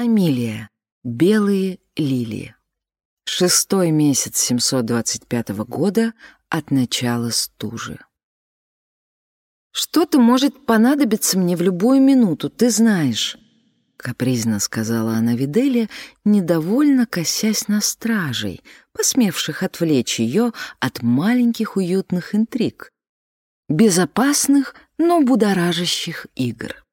Амилия. Белые лилии. Шестой месяц 725 года от начала стужи. «Что-то может понадобиться мне в любую минуту, ты знаешь», — капризно сказала она Виделе, недовольно косясь на стражей, посмевших отвлечь ее от маленьких уютных интриг, безопасных, но будоражащих игр.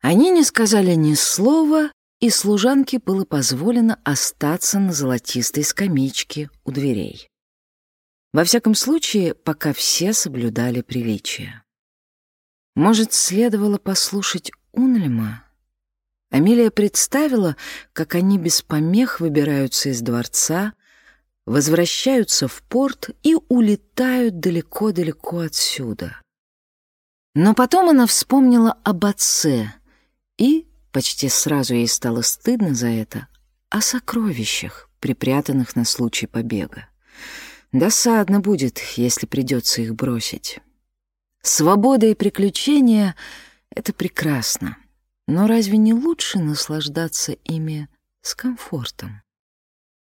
Они не сказали ни слова, и служанке было позволено остаться на золотистой скамеечке у дверей. Во всяком случае, пока все соблюдали приличие. Может, следовало послушать Унлема? Амелия представила, как они без помех выбираются из дворца, возвращаются в порт и улетают далеко-далеко отсюда. Но потом она вспомнила об отце и, почти сразу ей стало стыдно за это, о сокровищах, припрятанных на случай побега. Досадно будет, если придется их бросить. Свобода и приключения — это прекрасно, но разве не лучше наслаждаться ими с комфортом?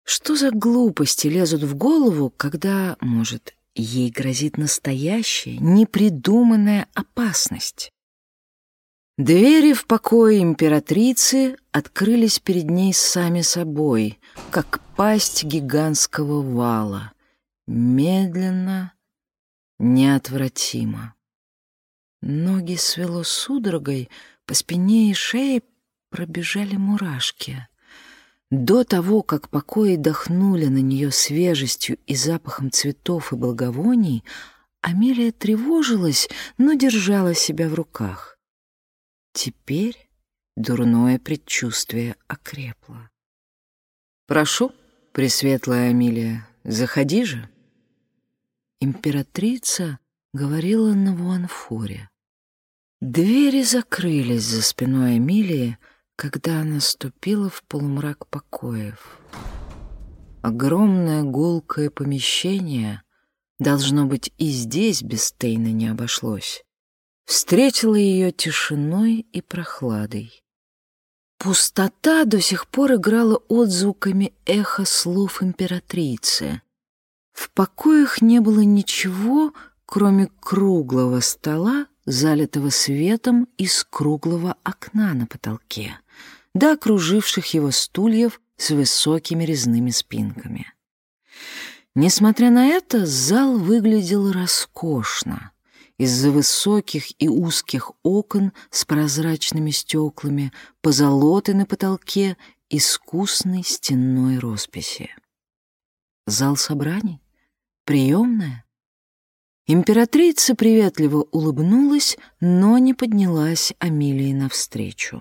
Что за глупости лезут в голову, когда, может, ей грозит настоящая, непридуманная опасность? Двери в покое императрицы открылись перед ней сами собой, как пасть гигантского вала, медленно, неотвратимо. Ноги свело судорогой, по спине и шее пробежали мурашки. До того, как покои дохнули на нее свежестью и запахом цветов и благовоний, Амелия тревожилась, но держала себя в руках. Теперь дурное предчувствие окрепло. «Прошу, пресветлая Амелия, заходи же». Императрица говорила на Вуанфоре. Двери закрылись за спиной Эмилии, когда она ступила в полумрак покоев. Огромное гулкое помещение, должно быть, и здесь без Тейна не обошлось, встретило ее тишиной и прохладой. Пустота до сих пор играла отзвуками эха слов императрицы. В покоях не было ничего, кроме круглого стола, залитого светом из круглого окна на потолке, до окруживших его стульев с высокими резными спинками. Несмотря на это, зал выглядел роскошно. Из-за высоких и узких окон с прозрачными стеклами, позолоты на потолке, искусной стенной росписи. Зал собраний? Приемная? Императрица приветливо улыбнулась, но не поднялась Амилии навстречу.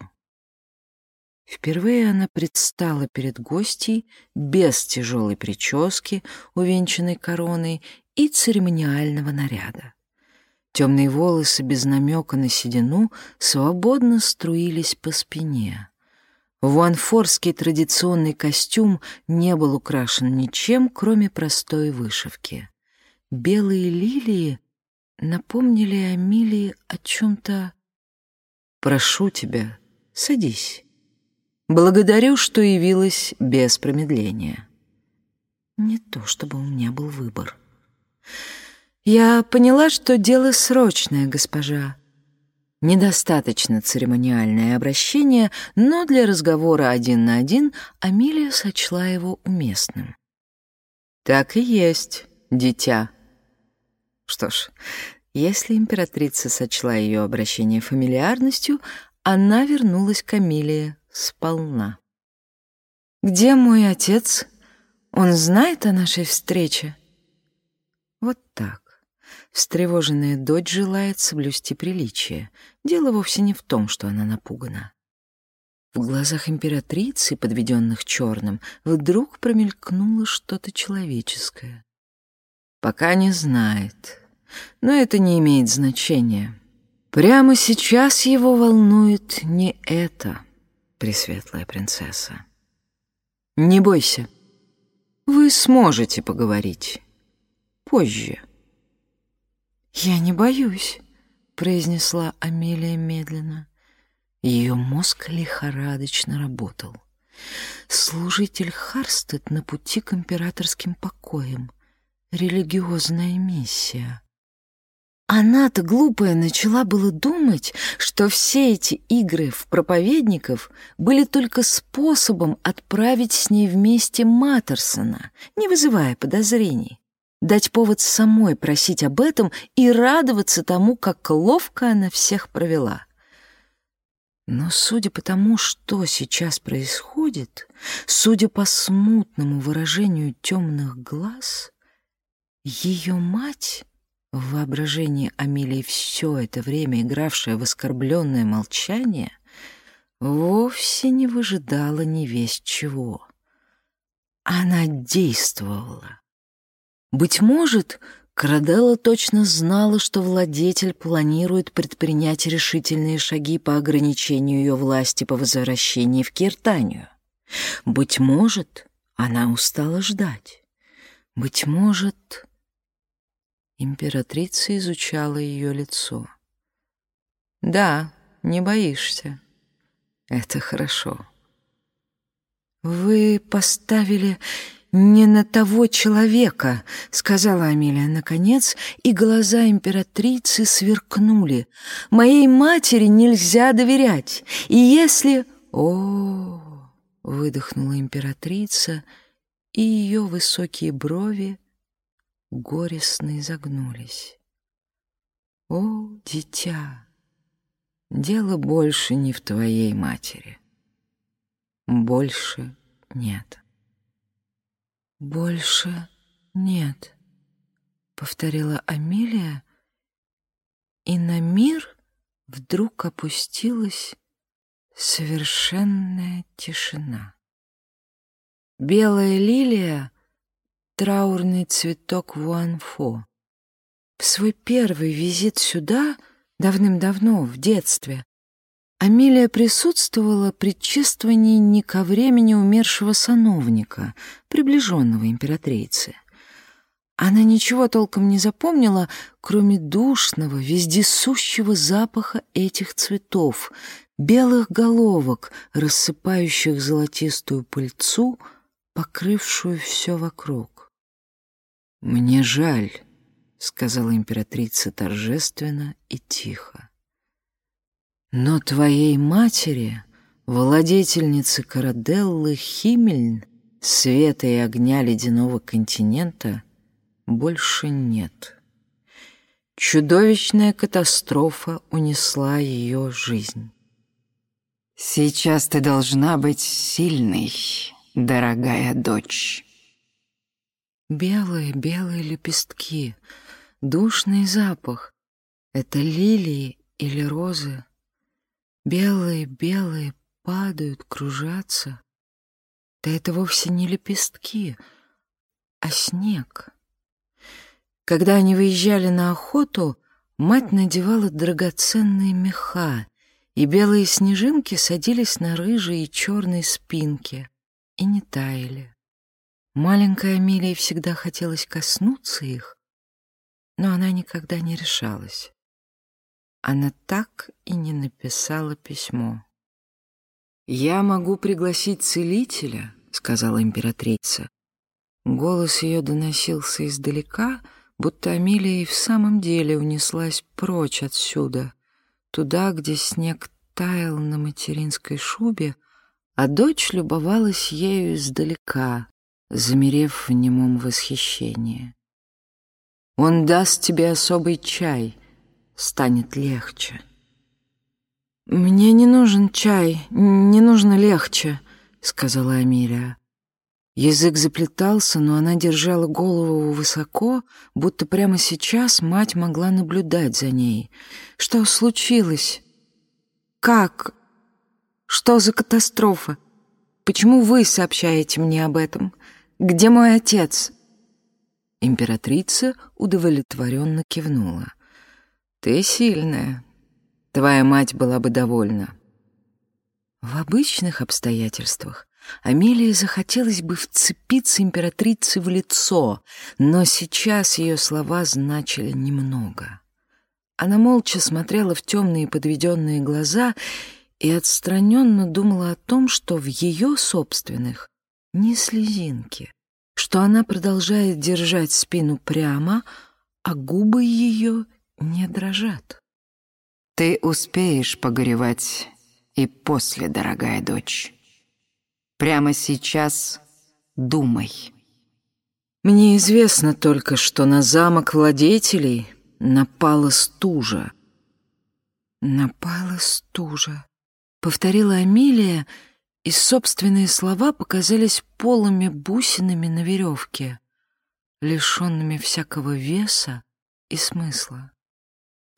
Впервые она предстала перед гостьей без тяжелой прически, увенчанной короной и церемониального наряда. Темные волосы без намека на седину свободно струились по спине. Вуанфорский традиционный костюм не был украшен ничем, кроме простой вышивки белые лилии напомнили Амилии о чем-то... «Прошу тебя, садись. Благодарю, что явилась без промедления». Не то, чтобы у меня был выбор. «Я поняла, что дело срочное, госпожа», Недостаточно церемониальное обращение, но для разговора один на один Амилия сочла его уместным. «Так и есть, дитя», что ж, если императрица сочла ее обращение фамильярностью, она вернулась к Амелии сполна. «Где мой отец? Он знает о нашей встрече?» Вот так. Встревоженная дочь желает соблюсти приличие. Дело вовсе не в том, что она напугана. В глазах императрицы, подведенных черным, вдруг промелькнуло что-то человеческое. Пока не знает. Но это не имеет значения. Прямо сейчас его волнует не это, пресветлая принцесса. Не бойся. Вы сможете поговорить. Позже. «Я не боюсь», — произнесла Амелия медленно. Ее мозг лихорадочно работал. Служитель Харстед на пути к императорским покоям. Религиозная миссия. Она-то глупая начала было думать, что все эти игры в проповедников были только способом отправить с ней вместе Маттерсона, не вызывая подозрений, дать повод самой просить об этом и радоваться тому, как ловко она всех провела. Но судя по тому, что сейчас происходит, судя по смутному выражению темных глаз, ее мать, в воображении Амелии все это время игравшая в оскорбленное молчание, вовсе не выжидала ни весть чего. Она действовала. Быть может, Караделла точно знала, что владетель планирует предпринять решительные шаги по ограничению ее власти по возвращении в Киртанию. Быть может, она устала ждать. Быть может... Императрица изучала ее лицо. «Да, не боишься. Это хорошо». «Вы поставили «Не на того человека», — сказала Амелия наконец, и глаза императрицы сверкнули. «Моей матери нельзя доверять, и если...» «О!» — выдохнула императрица, и ее высокие брови горестно изогнулись. «О, дитя, дело больше не в твоей матери. Больше нет». «Больше нет», — повторила Амелия, и на мир вдруг опустилась совершенная тишина. Белая лилия — траурный цветок Вуанфо. В свой первый визит сюда, давным-давно, в детстве, Амелия присутствовала при чествовании не ко времени умершего сановника, приближенного императрицы. Она ничего толком не запомнила, кроме душного, вездесущего запаха этих цветов, белых головок, рассыпающих золотистую пыльцу, покрывшую все вокруг. «Мне жаль», — сказала императрица торжественно и тихо. Но твоей матери, владетельницы Караделлы Химмельн, света и огня ледяного континента, больше нет. Чудовищная катастрофа унесла ее жизнь. Сейчас ты должна быть сильной, дорогая дочь. Белые, белые лепестки, душный запах. Это лилии или розы? Белые-белые падают, кружатся. Да это вовсе не лепестки, а снег. Когда они выезжали на охоту, мать надевала драгоценные меха, и белые снежинки садились на рыжие и черные спинки и не таяли. Маленькая Амелии всегда хотелось коснуться их, но она никогда не решалась она так и не написала письмо. «Я могу пригласить целителя», — сказала императрица. Голос ее доносился издалека, будто Амелия и в самом деле унеслась прочь отсюда, туда, где снег таял на материнской шубе, а дочь любовалась ею издалека, замерев в немом восхищении. «Он даст тебе особый чай», станет легче. «Мне не нужен чай, не нужно легче», — сказала Амелия. Язык заплетался, но она держала голову высоко, будто прямо сейчас мать могла наблюдать за ней. «Что случилось? Как? Что за катастрофа? Почему вы сообщаете мне об этом? Где мой отец?» Императрица удовлетворенно кивнула. Ты сильная. Твоя мать была бы довольна. В обычных обстоятельствах Амелии захотелось бы вцепиться императрице в лицо, но сейчас ее слова значили немного. Она молча смотрела в темные подведенные глаза и отстраненно думала о том, что в ее собственных ни слезинки, что она продолжает держать спину прямо, а губы ее не дрожат. «Ты успеешь погоревать и после, дорогая дочь. Прямо сейчас думай». Мне известно только, что на замок владетелей напала стужа. «Напала стужа», — повторила Амелия, и собственные слова показались полыми бусинами на веревке, лишенными всякого веса и смысла.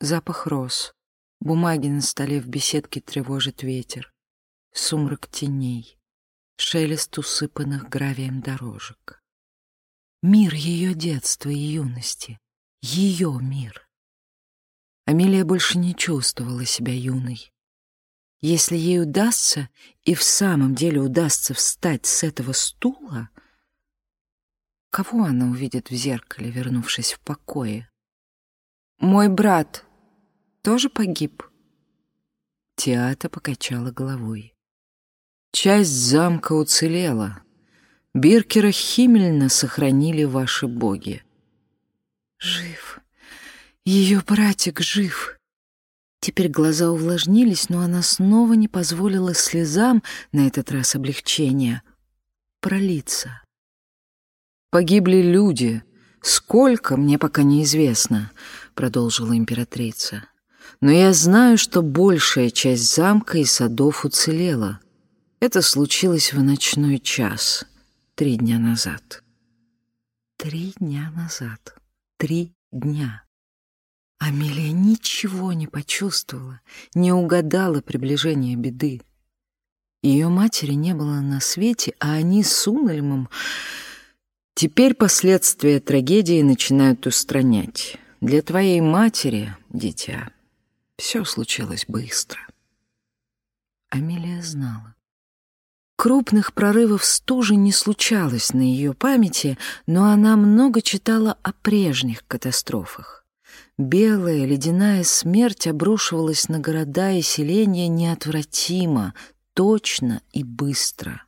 Запах роз, бумаги на столе в беседке тревожит ветер, сумрак теней, шелест усыпанных гравием дорожек. Мир ее детства и юности. Ее мир. Амелия больше не чувствовала себя юной. Если ей удастся, и в самом деле удастся встать с этого стула, кого она увидит в зеркале, вернувшись в покое? «Мой брат тоже погиб?» Теата покачала головой. Часть замка уцелела, Биркера Химмельна сохранили ваши боги. Жив. Ее братик жив. Теперь глаза увлажнились, но она снова не позволила слезам, на этот раз облегчения, пролиться. «Погибли люди. Сколько, мне пока неизвестно», — продолжила императрица. «Но я знаю, что большая часть замка и садов уцелела. Это случилось в ночной час» три дня назад. Три дня назад. Три дня. Амелия ничего не почувствовала, не угадала приближение беды. Ее матери не было на свете, а они с Унельмом... Теперь последствия трагедии начинают устранять. Для твоей матери, дитя, все случилось быстро. Амелия знала. Крупных прорывов стужи не случалось на ее памяти, но она много читала о прежних катастрофах. Белая ледяная смерть обрушивалась на города и селения неотвратимо, точно и быстро.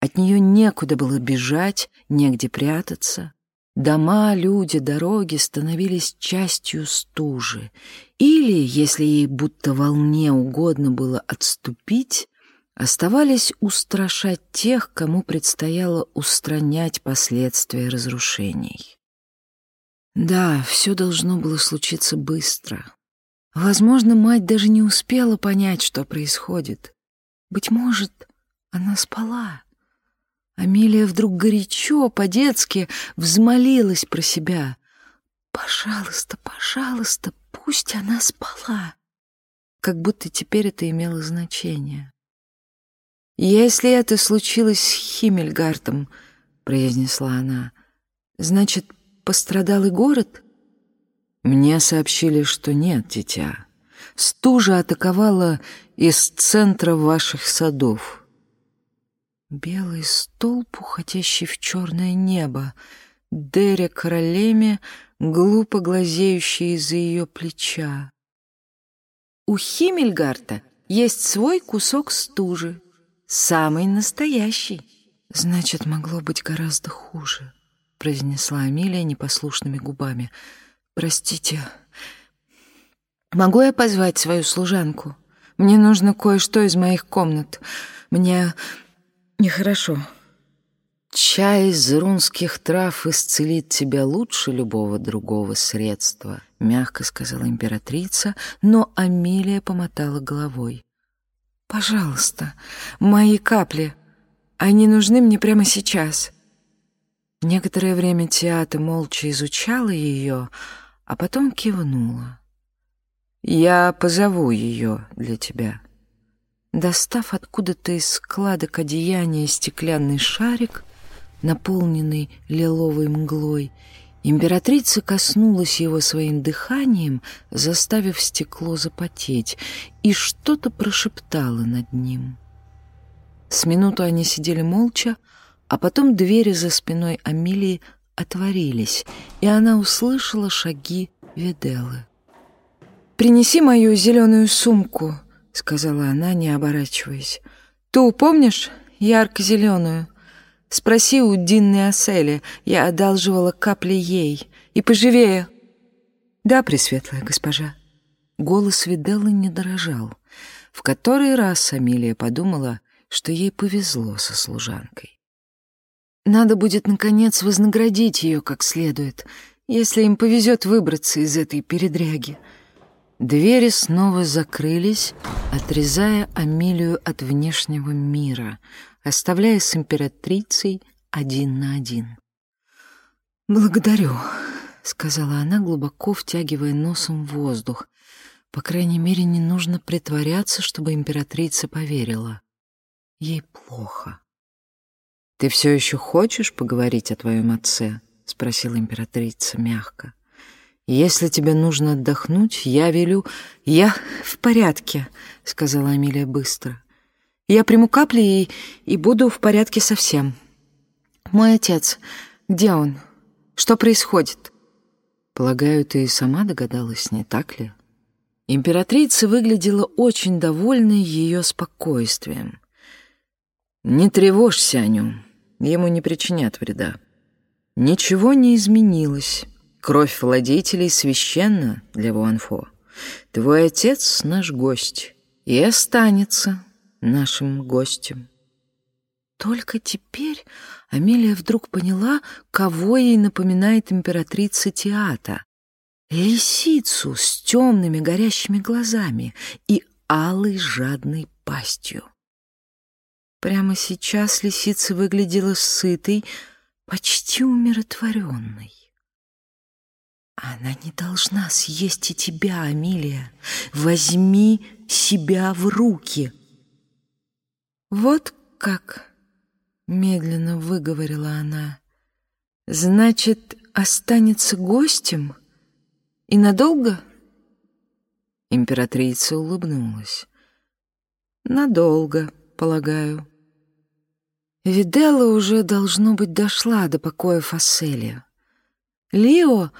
От нее некуда было бежать, негде прятаться. Дома, люди, дороги становились частью стужи. Или, если ей будто волне угодно было отступить, оставались устрашать тех, кому предстояло устранять последствия разрушений. Да, все должно было случиться быстро. Возможно, мать даже не успела понять, что происходит. Быть может, она спала. Амелия вдруг горячо, по-детски взмолилась про себя. «Пожалуйста, пожалуйста, пусть она спала!» Как будто теперь это имело значение. «Если это случилось с Химмельгартом», — произнесла она, — «значит, пострадал и город?» Мне сообщили, что нет, дитя. Стужа атаковала из центра ваших садов. Белый столб, уходящий в черное небо, Дерек Ролеме, глупо глазеющий из-за ее плеча. У Химмельгарта есть свой кусок стужи, Самый настоящий. Значит, могло быть гораздо хуже, произнесла Амелия непослушными губами. Простите. Могу я позвать свою служанку? Мне нужно кое-что из моих комнат. Мне нехорошо. Чай из рунских трав исцелит тебя лучше любого другого средства, мягко сказала императрица, но Амелия помотала головой. «Пожалуйста, мои капли. Они нужны мне прямо сейчас». Некоторое время Теата молча изучала ее, а потом кивнула. «Я позову ее для тебя». Достав откуда-то из складок одеяния стеклянный шарик, наполненный лиловой мглой, Императрица коснулась его своим дыханием, заставив стекло запотеть, и что-то прошептала над ним. С минуту они сидели молча, а потом двери за спиной Амилии отворились, и она услышала шаги Виделы. «Принеси мою зеленую сумку», — сказала она, не оборачиваясь. «Ту, помнишь, ярко-зеленую? Спроси у Динны Асели, я одалживала капли ей. И поживее!» «Да, пресветлая госпожа». Голос Виделлы не дорожал. В который раз Амилия подумала, что ей повезло со служанкой. Надо будет, наконец, вознаградить ее как следует, если им повезет выбраться из этой передряги. Двери снова закрылись, отрезая Амилию от внешнего мира, оставляя с императрицей один на один. «Благодарю», — сказала она, глубоко втягивая носом воздух. По крайней мере, не нужно притворяться, чтобы императрица поверила. Ей плохо. «Ты все еще хочешь поговорить о твоем отце?» — спросила императрица мягко. «Если тебе нужно отдохнуть, я велю...» «Я в порядке», — сказала Амилия быстро. «Я приму капли и, и буду в порядке совсем. Мой отец, где он? Что происходит?» Полагаю, ты и сама догадалась, не так ли? Императрица выглядела очень довольной ее спокойствием. Не тревожься о нем, ему не причинят вреда. Ничего не изменилось. Кровь владетелей священна для Вуанфо. Твой отец — наш гость и останется нашим гостем. Только теперь Амелия вдруг поняла, кого ей напоминает императрица Теата. Лисицу с темными горящими глазами и алой жадной пастью. Прямо сейчас лисица выглядела сытой, почти умиротворенной. Она не должна съесть и тебя, Амилия. Возьми себя в руки. Вот как Медленно выговорила она. «Значит, останется гостем? И надолго?» Императрица улыбнулась. «Надолго, полагаю». Виделла уже, должно быть, дошла до покоя Фасселия. Лио...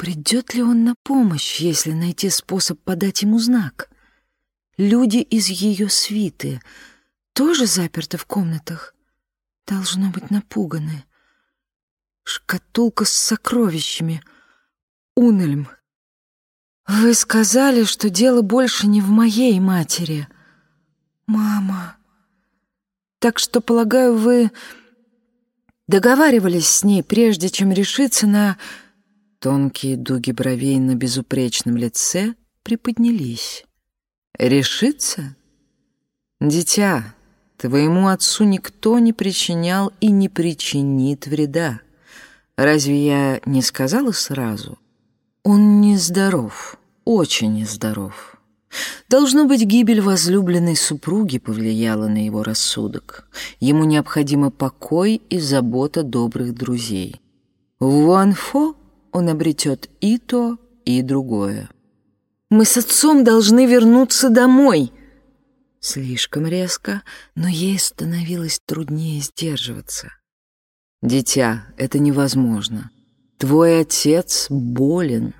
Придет ли он на помощь, если найти способ подать ему знак? Люди из ее свиты — тоже заперты в комнатах. Должно быть напуганы. Шкатулка с сокровищами. Унельм. Вы сказали, что дело больше не в моей матери. Мама. Так что, полагаю, вы договаривались с ней, прежде чем решиться на... Тонкие дуги бровей на безупречном лице приподнялись. «Решиться? Дитя, Твоему отцу никто не причинял и не причинит вреда. Разве я не сказала сразу? Он нездоров, очень нездоров. Должно быть, гибель возлюбленной супруги повлияла на его рассудок. Ему необходимо покой и забота добрых друзей. Вуанфо он обретет и то, и другое. «Мы с отцом должны вернуться домой», Слишком резко, но ей становилось труднее сдерживаться. «Дитя, это невозможно. Твой отец болен.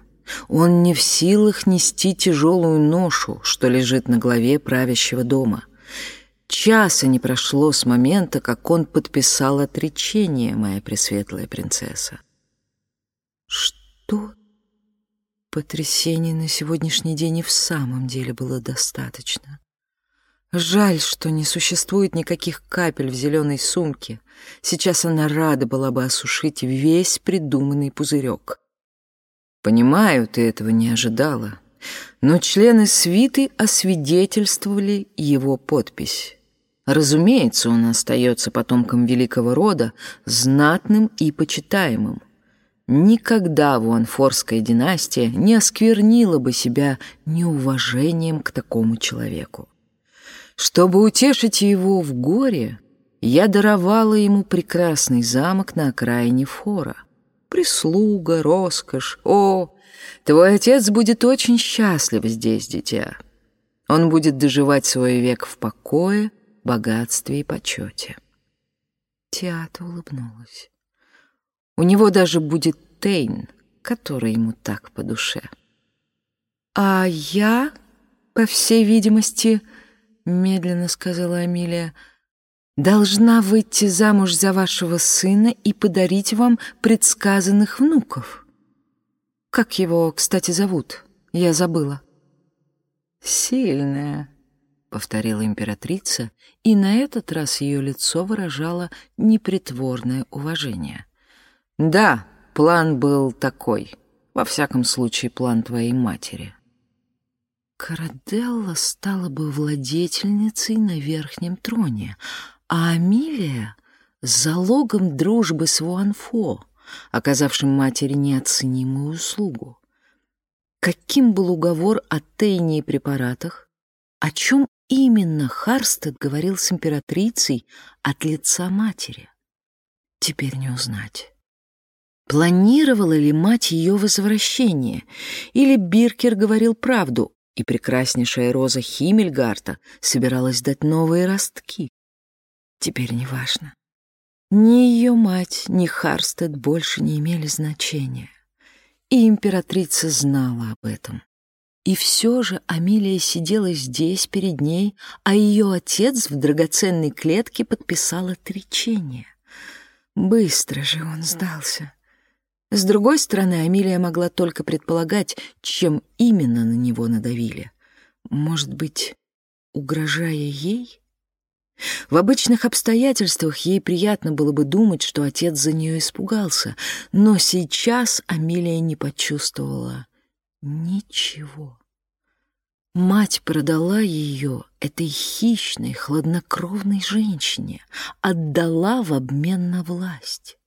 Он не в силах нести тяжелую ношу, что лежит на главе правящего дома. Часа не прошло с момента, как он подписал отречение, моя пресветлая принцесса». «Что?» Потрясений на сегодняшний день и в самом деле было достаточно. Жаль, что не существует никаких капель в зеленой сумке. Сейчас она рада была бы осушить весь придуманный пузырек. Понимаю, ты этого не ожидала, но члены свиты освидетельствовали его подпись. Разумеется, он остается потомком великого рода, знатным и почитаемым. Никогда Вуанфорская династия не осквернила бы себя неуважением к такому человеку. Чтобы утешить его в горе, я даровала ему прекрасный замок на окраине фора. Прислуга, роскошь. О, твой отец будет очень счастлив здесь, дитя. Он будет доживать свой век в покое, богатстве и почете. Театр улыбнулась. У него даже будет Тейн, который ему так по душе. А я по всей видимости, — медленно сказала Амилия, — должна выйти замуж за вашего сына и подарить вам предсказанных внуков. Как его, кстати, зовут? Я забыла. Сильная, — повторила императрица, и на этот раз ее лицо выражало непритворное уважение. Да, план был такой. Во всяком случае, план твоей матери. Караделла стала бы владетельницей на верхнем троне, а Амилия — залогом дружбы с Вуанфо, оказавшим матери неоценимую услугу. Каким был уговор о тайне и препаратах? О чем именно Харстед говорил с императрицей от лица матери? Теперь не узнать. Планировала ли мать ее возвращение? Или Биркер говорил правду, и прекраснейшая роза Химмельгарта собиралась дать новые ростки? Теперь неважно. Ни ее мать, ни Харстед больше не имели значения. И императрица знала об этом. И все же Амилия сидела здесь перед ней, а ее отец в драгоценной клетке подписал отречение. Быстро же он сдался. С другой стороны, Амилия могла только предполагать, чем именно на него надавили. Может быть, угрожая ей? В обычных обстоятельствах ей приятно было бы думать, что отец за нее испугался, но сейчас Амилия не почувствовала ничего. Мать продала ее этой хищной, хладнокровной женщине, отдала в обмен на власть.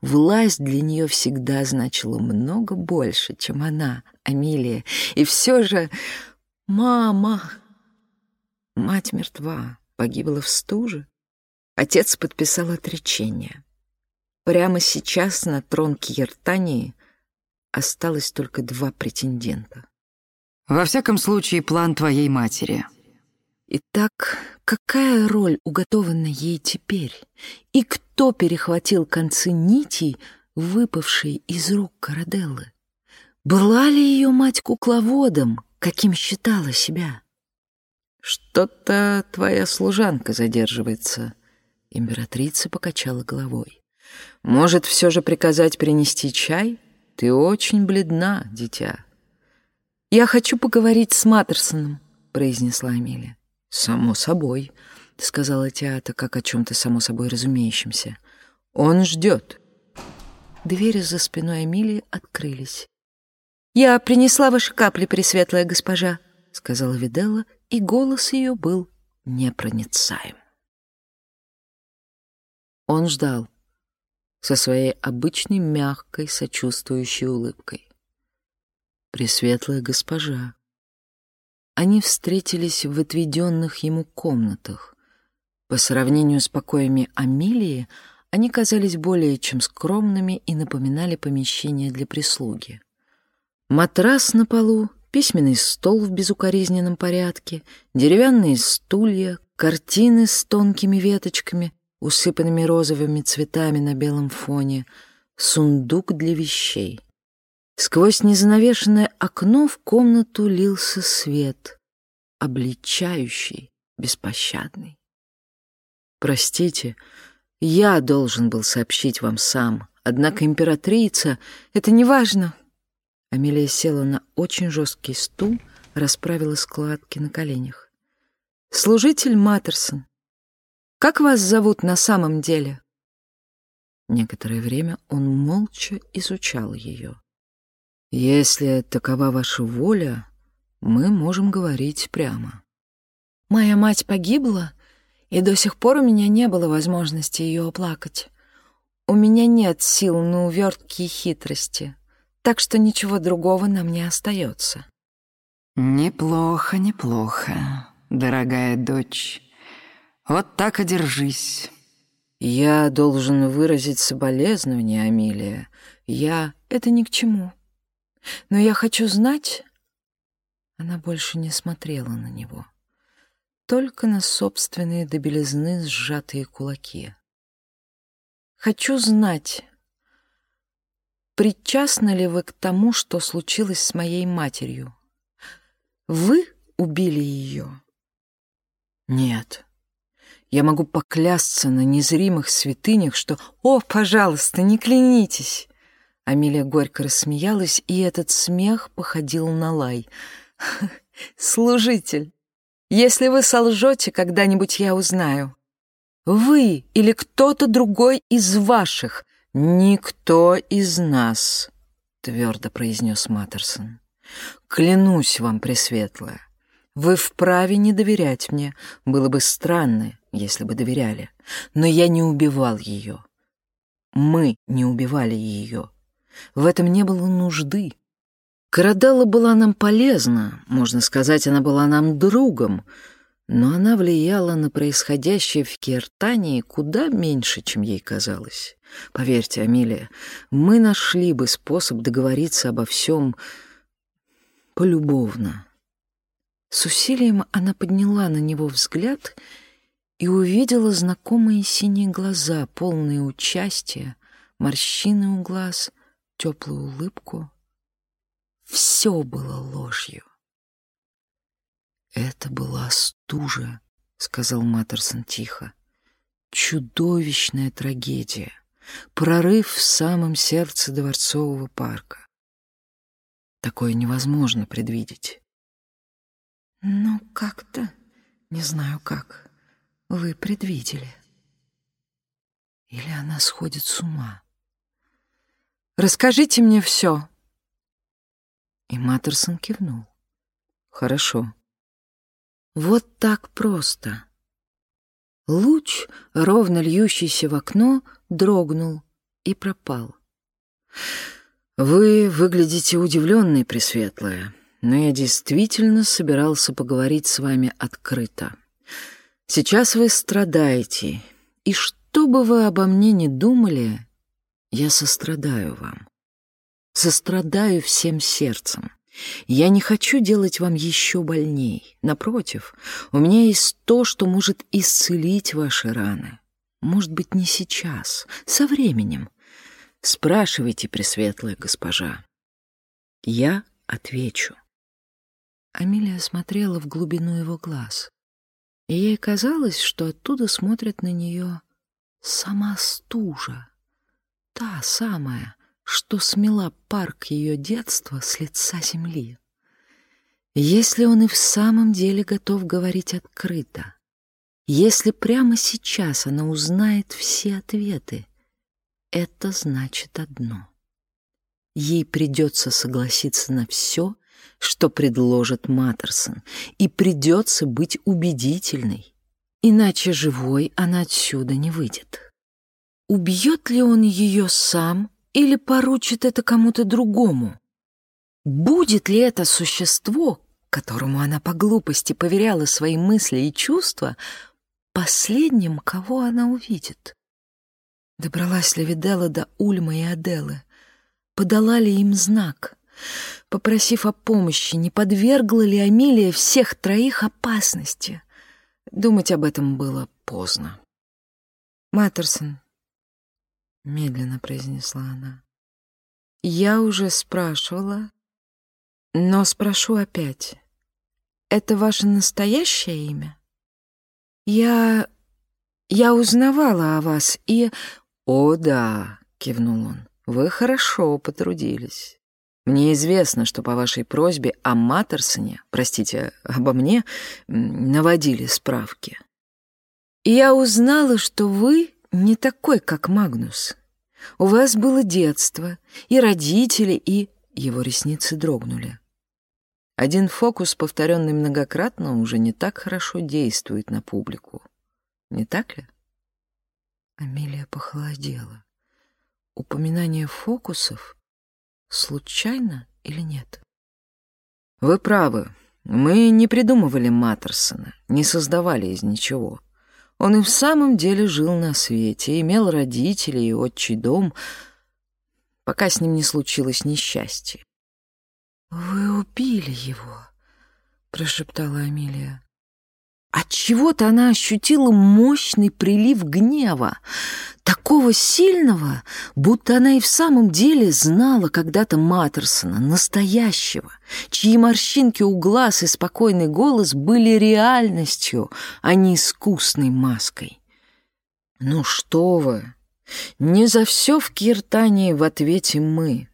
Власть для нее всегда значила много больше, чем она, Амилия. И все же... Мама! Мать мертва, погибла в стуже. Отец подписал отречение. Прямо сейчас на трон Кьертании осталось только два претендента. Во всяком случае, план твоей матери. Итак, какая роль уготована ей теперь? И кто перехватил концы нитей, выпавшие из рук Караделлы? Была ли ее мать кукловодом, каким считала себя? «Что-то твоя служанка задерживается», — императрица покачала головой. «Может, все же приказать принести чай? Ты очень бледна, дитя». «Я хочу поговорить с Маттерсоном», — произнесла Амелия. «Само собой», — сказала Теата, как о чем-то само собой разумеющемся. «Он ждет». Двери за спиной Эмилии открылись. «Я принесла ваши капли, пресветлая госпожа», — сказала Виделла, и голос ее был непроницаем. Он ждал со своей обычной мягкой, сочувствующей улыбкой. «Пресветлая госпожа», они встретились в отведенных ему комнатах. По сравнению с покоями Амелии, они казались более чем скромными и напоминали помещение для прислуги. Матрас на полу, письменный стол в безукоризненном порядке, деревянные стулья, картины с тонкими веточками, усыпанными розовыми цветами на белом фоне, сундук для вещей — Сквозь незанавешенное окно в комнату лился свет, обличающий, беспощадный. «Простите, я должен был сообщить вам сам, однако императрица — это не важно». Амелия села на очень жесткий стул, расправила складки на коленях. «Служитель Маттерсон, как вас зовут на самом деле?» Некоторое время он молча изучал ее. Если такова ваша воля, мы можем говорить прямо. Моя мать погибла, и до сих пор у меня не было возможности ее оплакать. У меня нет сил на увертки и хитрости, так что ничего другого нам не остается. Неплохо, неплохо, дорогая дочь. Вот так и держись. Я должен выразить соболезнование, Амилия. Я... Это ни к чему. Но я хочу знать...» Она больше не смотрела на него, только на собственные до белизны сжатые кулаки. «Хочу знать, причастны ли вы к тому, что случилось с моей матерью? Вы убили ее. Нет, я могу поклясться на незримых святынях, что... О, пожалуйста, не клянитесь! Амелия горько рассмеялась, и этот смех походил на лай. «Служитель, если вы солжете, когда-нибудь я узнаю. Вы или кто-то другой из ваших, никто из нас», — твердо произнес Маттерсон. «Клянусь вам, Пресветлая, вы вправе не доверять мне. Было бы странно, если бы доверяли. Но я не убивал ее. Мы не убивали ее. В этом не было нужды. Караделла была нам полезна, можно сказать, она была нам другом, но она влияла на происходящее в Киртании куда меньше, чем ей казалось. Поверьте, Амилия, мы нашли бы способ договориться обо всем полюбовно. С усилием она подняла на него взгляд и увидела знакомые синие глаза, полные участия, морщины у глаз — теплую улыбку. Все было ложью. «Это была стужа», — сказал Маттерсон тихо. «Чудовищная трагедия. Прорыв в самом сердце Дворцового парка. Такое невозможно предвидеть». «Ну, как-то, не знаю как, вы предвидели. Или она сходит с ума?» Расскажите мне все. И Маттерсон кивнул. Хорошо. Вот так просто. Луч, ровно льющийся в окно, дрогнул и пропал. «Вы выглядите удивленной, Пресветлая, но я действительно собирался поговорить с вами открыто. Сейчас вы страдаете, и что бы вы обо мне ни думали, я сострадаю вам. Сострадаю всем сердцем. Я не хочу делать вам еще больней. Напротив, у меня есть то, что может исцелить ваши раны. Может быть, не сейчас, со временем. Спрашивайте, Пресветлая госпожа. Я отвечу. Амелия смотрела в глубину его глаз, и ей казалось, что оттуда смотрит на нее сама стужа та самая, что смела парк ее детства с лица земли. Если он и в самом деле готов говорить открыто, если прямо сейчас она узнает все ответы, это значит одно. Ей придется согласиться на все, что предложит Маттерсон, и придется быть убедительной, иначе живой она отсюда не выйдет. Убьет ли он ее сам или поручит это кому-то другому? Будет ли это существо, которому она по глупости поверяла свои мысли и чувства, последним, кого она увидит? Добралась ли Видела до Ульма и Аделы? Подала ли им знак? Попросив о помощи, не подвергла ли Амелия всех троих опасности? Думать об этом было поздно. Маттерсон — медленно произнесла она. «Я уже спрашивала, но спрошу опять. Это ваше настоящее имя? Я... я узнавала о вас и...» «О, да», — кивнул он, — «вы хорошо потрудились. Мне известно, что по вашей просьбе о Маттерсоне, простите, обо мне, наводили справки. Я узнала, что вы не такой, как Магнус. У вас было детство, и родители, и...» Его ресницы дрогнули. Один фокус, повторенный многократно, уже не так хорошо действует на публику. Не так ли? Амелия похолодела. Упоминание фокусов случайно или нет? Вы правы. Мы не придумывали Маттерсона, не создавали из ничего. Он и в самом деле жил на свете, имел родителей и отчий дом, пока с ним не случилось несчастье. «Вы убили его», — прошептала Амелия. От чего то она ощутила мощный прилив гнева, такого сильного, будто она и в самом деле знала когда-то Маттерсона, настоящего, чьи морщинки у глаз и спокойный голос были реальностью, а не искусной маской. «Ну что вы! Не за все в Киртании в ответе мы,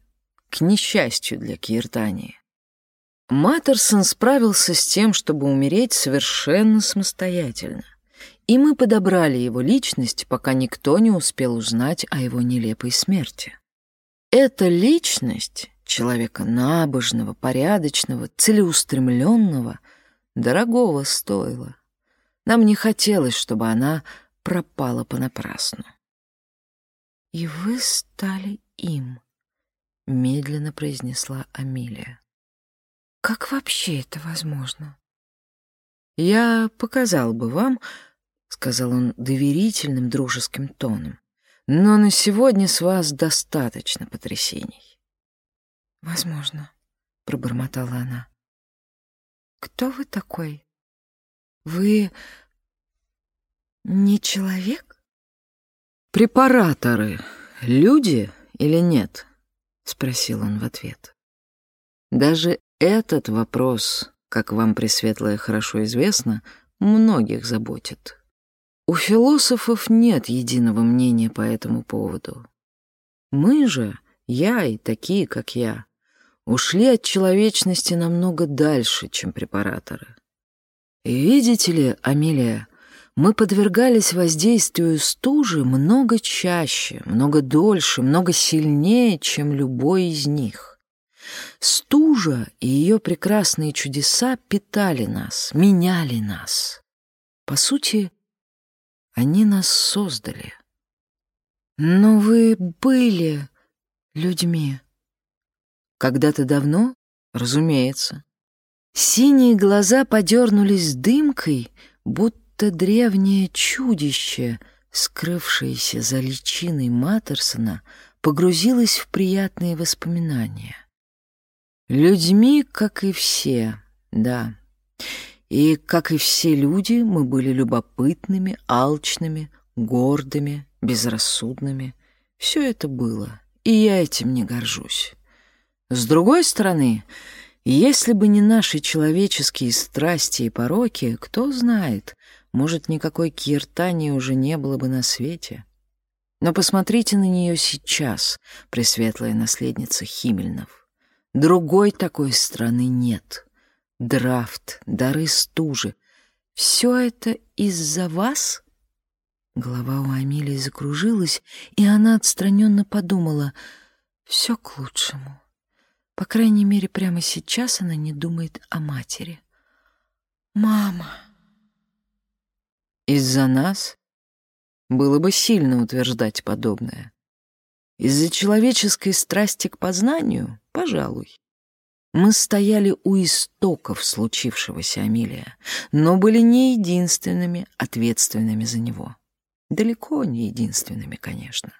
к несчастью для Киртании. Маттерсон справился с тем, чтобы умереть совершенно самостоятельно. И мы подобрали его личность, пока никто не успел узнать о его нелепой смерти. Эта личность человека набожного, порядочного, целеустремленного, дорогого стоила. Нам не хотелось, чтобы она пропала понапрасну. «И вы стали им», — медленно произнесла Амилия. «Как вообще это возможно?» «Я показал бы вам», — сказал он доверительным, дружеским тоном. «Но на сегодня с вас достаточно потрясений». «Возможно», — пробормотала она. «Кто вы такой? Вы не человек?» «Препараторы люди или нет?» — спросил он в ответ. Даже этот вопрос, как вам, Пресветлое, хорошо известно, многих заботит. У философов нет единого мнения по этому поводу. Мы же, я и такие, как я, ушли от человечности намного дальше, чем препараторы. И видите ли, Амелия, мы подвергались воздействию стужи много чаще, много дольше, много сильнее, чем любой из них. Стужа и ее прекрасные чудеса питали нас, меняли нас. По сути, они нас создали. Но вы были людьми. Когда-то давно, разумеется. Синие глаза подернулись дымкой, будто древнее чудище, скрывшееся за личиной Маттерсона, погрузилось в приятные воспоминания. Людьми, как и все, да. И, как и все люди, мы были любопытными, алчными, гордыми, безрассудными. Все это было, и я этим не горжусь. С другой стороны, если бы не наши человеческие страсти и пороки, кто знает, может, никакой Киртании уже не было бы на свете. Но посмотрите на нее сейчас, пресветлая наследница Химельнов. Другой такой страны нет драфт, дары стужи. Все это из-за вас? Голова у Амелии закружилась, и она отстраненно подумала, все к лучшему. По крайней мере, прямо сейчас она не думает о матери. «Мама!» «Из-за нас?» Было бы сильно утверждать подобное. Из-за человеческой страсти к познанию, пожалуй. Мы стояли у истоков случившегося Амилия, но были не единственными ответственными за него. Далеко не единственными, конечно.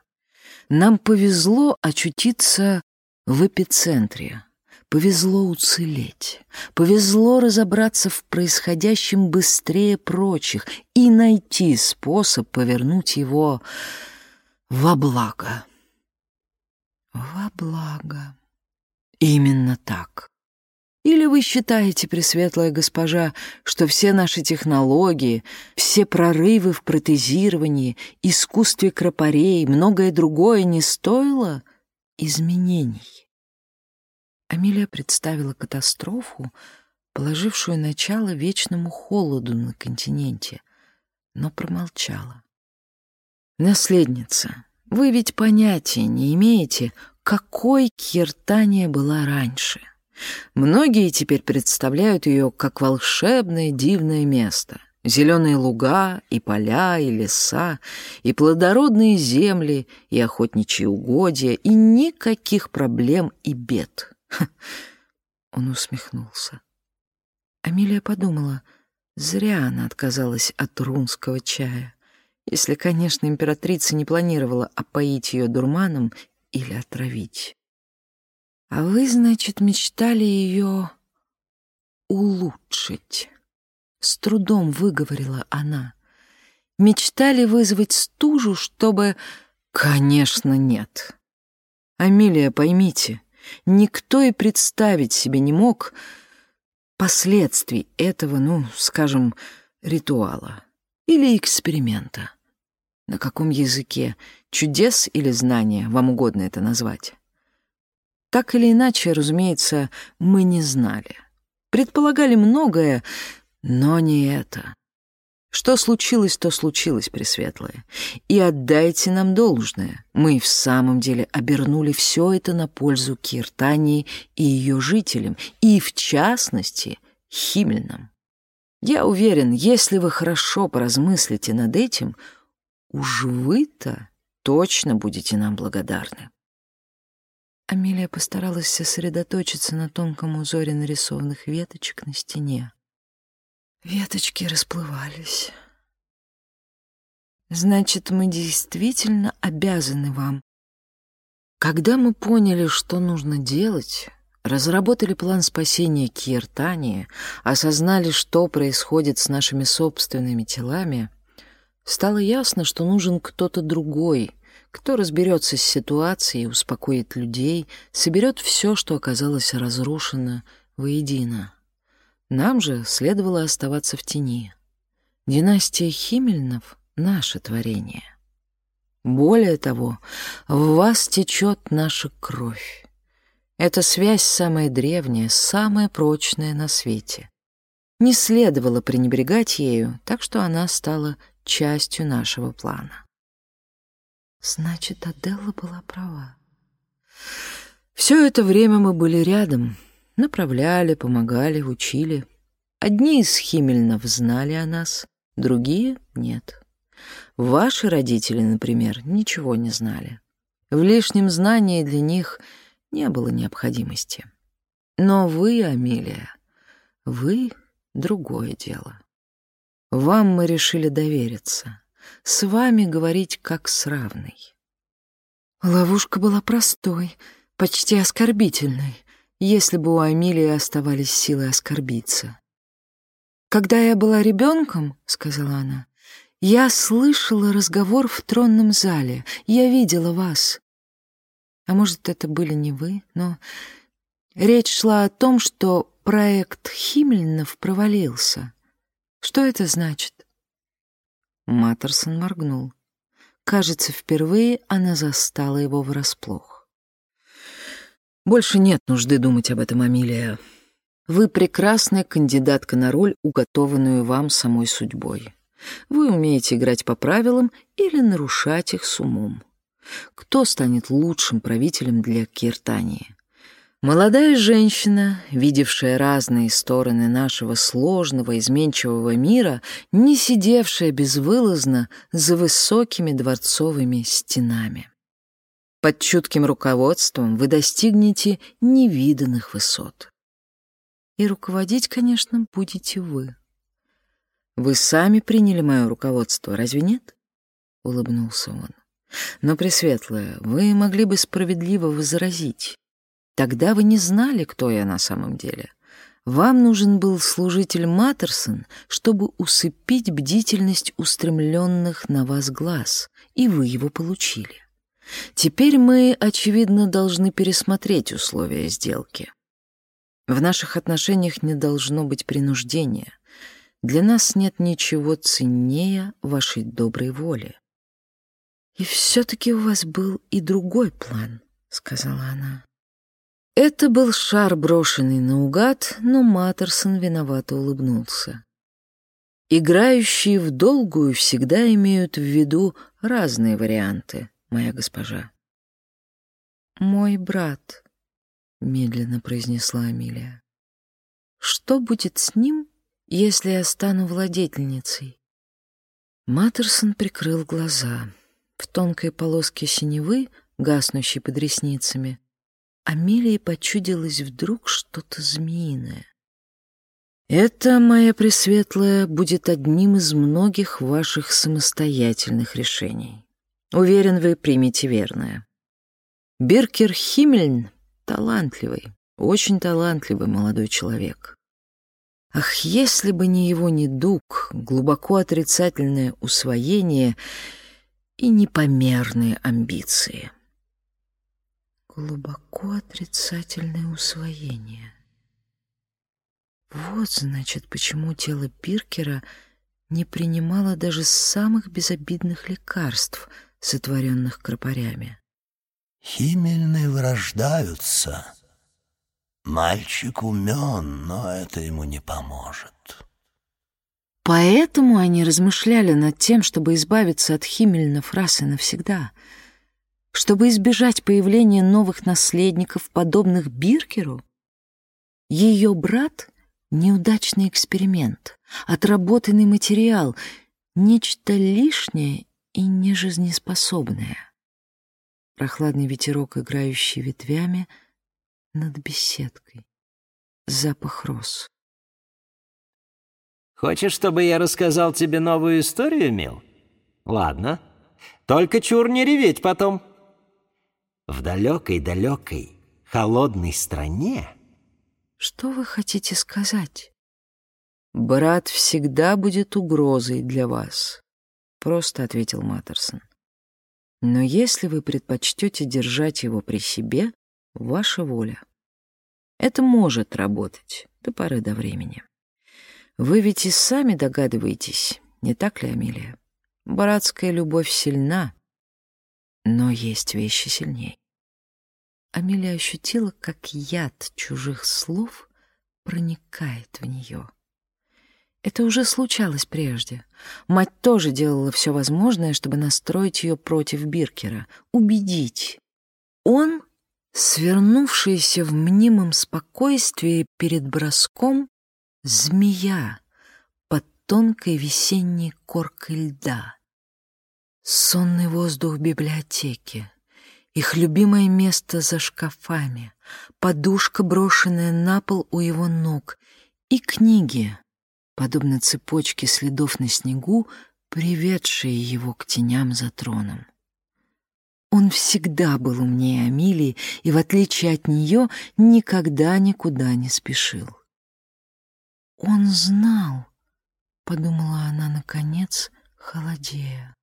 Нам повезло очутиться в эпицентре, повезло уцелеть, повезло разобраться в происходящем быстрее прочих и найти способ повернуть его во благо. Во благо. Именно так. Или вы считаете, Пресветлая Госпожа, что все наши технологии, все прорывы в протезировании, искусстве кропарей, многое другое не стоило изменений? Амелия представила катастрофу, положившую начало вечному холоду на континенте, но промолчала. «Наследница, вы ведь понятия не имеете, какой Киртания была раньше. Многие теперь представляют ее как волшебное дивное место. Зеленые луга и поля, и леса, и плодородные земли, и охотничьи угодья, и никаких проблем и бед. Он усмехнулся. Амелия подумала, зря она отказалась от рунского чая. Если, конечно, императрица не планировала опоить ее дурманом или отравить. А вы, значит, мечтали ее улучшить. С трудом выговорила она. Мечтали вызвать стужу, чтобы Конечно, нет. Амилия, поймите, никто и представить себе не мог последствий этого, ну, скажем, ритуала или эксперимента. На каком языке, чудес или знания, вам угодно это назвать. Так или иначе, разумеется, мы не знали. Предполагали многое, но не это. Что случилось, то случилось, Пресветлое. И отдайте нам должное. Мы в самом деле обернули все это на пользу Киртании и ее жителям, и, в частности, Химельным. Я уверен, если вы хорошо поразмыслите над этим, уж вы-то точно будете нам благодарны. Амелия постаралась сосредоточиться на тонком узоре нарисованных веточек на стене. Веточки расплывались. Значит, мы действительно обязаны вам. Когда мы поняли, что нужно делать, разработали план спасения Киртании, осознали, что происходит с нашими собственными телами, стало ясно, что нужен кто-то другой, кто разберется с ситуацией, успокоит людей, соберет все, что оказалось разрушено, воедино. Нам же следовало оставаться в тени. Династия Химельнов — наше творение. Более того, в вас течет наша кровь. Эта связь самая древняя, самая прочная на свете. Не следовало пренебрегать ею, так что она стала частью нашего плана. Значит, Аделла была права. Все это время мы были рядом — Направляли, помогали, учили. Одни из Химельнов знали о нас, другие — нет. Ваши родители, например, ничего не знали. В лишнем знании для них не было необходимости. Но вы, Амелия, вы — другое дело. Вам мы решили довериться, с вами говорить как с равной. Ловушка была простой, почти оскорбительной если бы у Амилии оставались силы оскорбиться. «Когда я была ребенком, — сказала она, — я слышала разговор в тронном зале, я видела вас. А может, это были не вы, но речь шла о том, что проект Химельнов провалился. Что это значит?» Маттерсон моргнул. Кажется, впервые она застала его врасплох. Больше нет нужды думать об этом, Амилия. Вы прекрасная кандидатка на роль, уготованную вам самой судьбой. Вы умеете играть по правилам или нарушать их с умом. Кто станет лучшим правителем для Киртании? Молодая женщина, видевшая разные стороны нашего сложного, изменчивого мира, не сидевшая безвылазно за высокими дворцовыми стенами. Под чутким руководством вы достигнете невиданных высот. И руководить, конечно, будете вы. Вы сами приняли мое руководство, разве нет? Улыбнулся он. Но, Пресветлая, вы могли бы справедливо возразить. Тогда вы не знали, кто я на самом деле. Вам нужен был служитель Маттерсон, чтобы усыпить бдительность устремленных на вас глаз, и вы его получили. Теперь мы, очевидно, должны пересмотреть условия сделки. В наших отношениях не должно быть принуждения. Для нас нет ничего ценнее вашей доброй воли. «И все-таки у вас был и другой план», — сказала она. Это был шар, брошенный наугад, но Маттерсон виновато улыбнулся. Играющие в долгую всегда имеют в виду разные варианты моя госпожа. «Мой брат», — медленно произнесла Амилия. «Что будет с ним, если я стану владетельницей?» Маттерсон прикрыл глаза. В тонкой полоске синевы, гаснущей под ресницами, Амелии почудилось вдруг что-то змеиное. «Это, моя Пресветлая, будет одним из многих ваших самостоятельных решений. Уверен, вы примете верное. Биркер Химмельн талантливый, очень талантливый молодой человек. Ах, если бы не его недуг, глубоко отрицательное усвоение, и непомерные амбиции. Глубоко отрицательное усвоение. Вот, значит, почему тело Биркера не принимало даже самых безобидных лекарств, сотворенных кропарями. Химельные вырождаются. Мальчик умен, но это ему не поможет. Поэтому они размышляли над тем, чтобы избавиться от химельнов раз и навсегда, чтобы избежать появления новых наследников, подобных Биркеру. Ее брат — неудачный эксперимент, отработанный материал, нечто лишнее и нежизнеспособное. Прохладный ветерок, играющий ветвями над беседкой. Запах роз. Хочешь, чтобы я рассказал тебе новую историю, Мил? Ладно. Только чур не реветь потом. В далекой-далекой холодной стране... Что вы хотите сказать? Брат всегда будет угрозой для вас, просто ответил Маттерсон. Но если вы предпочтете держать его при себе, ваша воля. Это может работать до поры до времени. Вы ведь и сами догадываетесь, не так ли, Амелия? Братская любовь сильна, но есть вещи сильнее. Амелия ощутила, как яд чужих слов проникает в нее. Это уже случалось прежде. Мать тоже делала все возможное, чтобы настроить ее против Биркера, убедить. Он, свернувшийся в мнимом спокойствии перед броском, Змея под тонкой весенней коркой льда. Сонный воздух библиотеки, их любимое место за шкафами, подушка, брошенная на пол у его ног, и книги, подобно цепочке следов на снегу, приведшие его к теням за троном. Он всегда был умнее Амилии и, в отличие от нее, никогда никуда не спешил. «Он знал», — подумала она, наконец, холодея.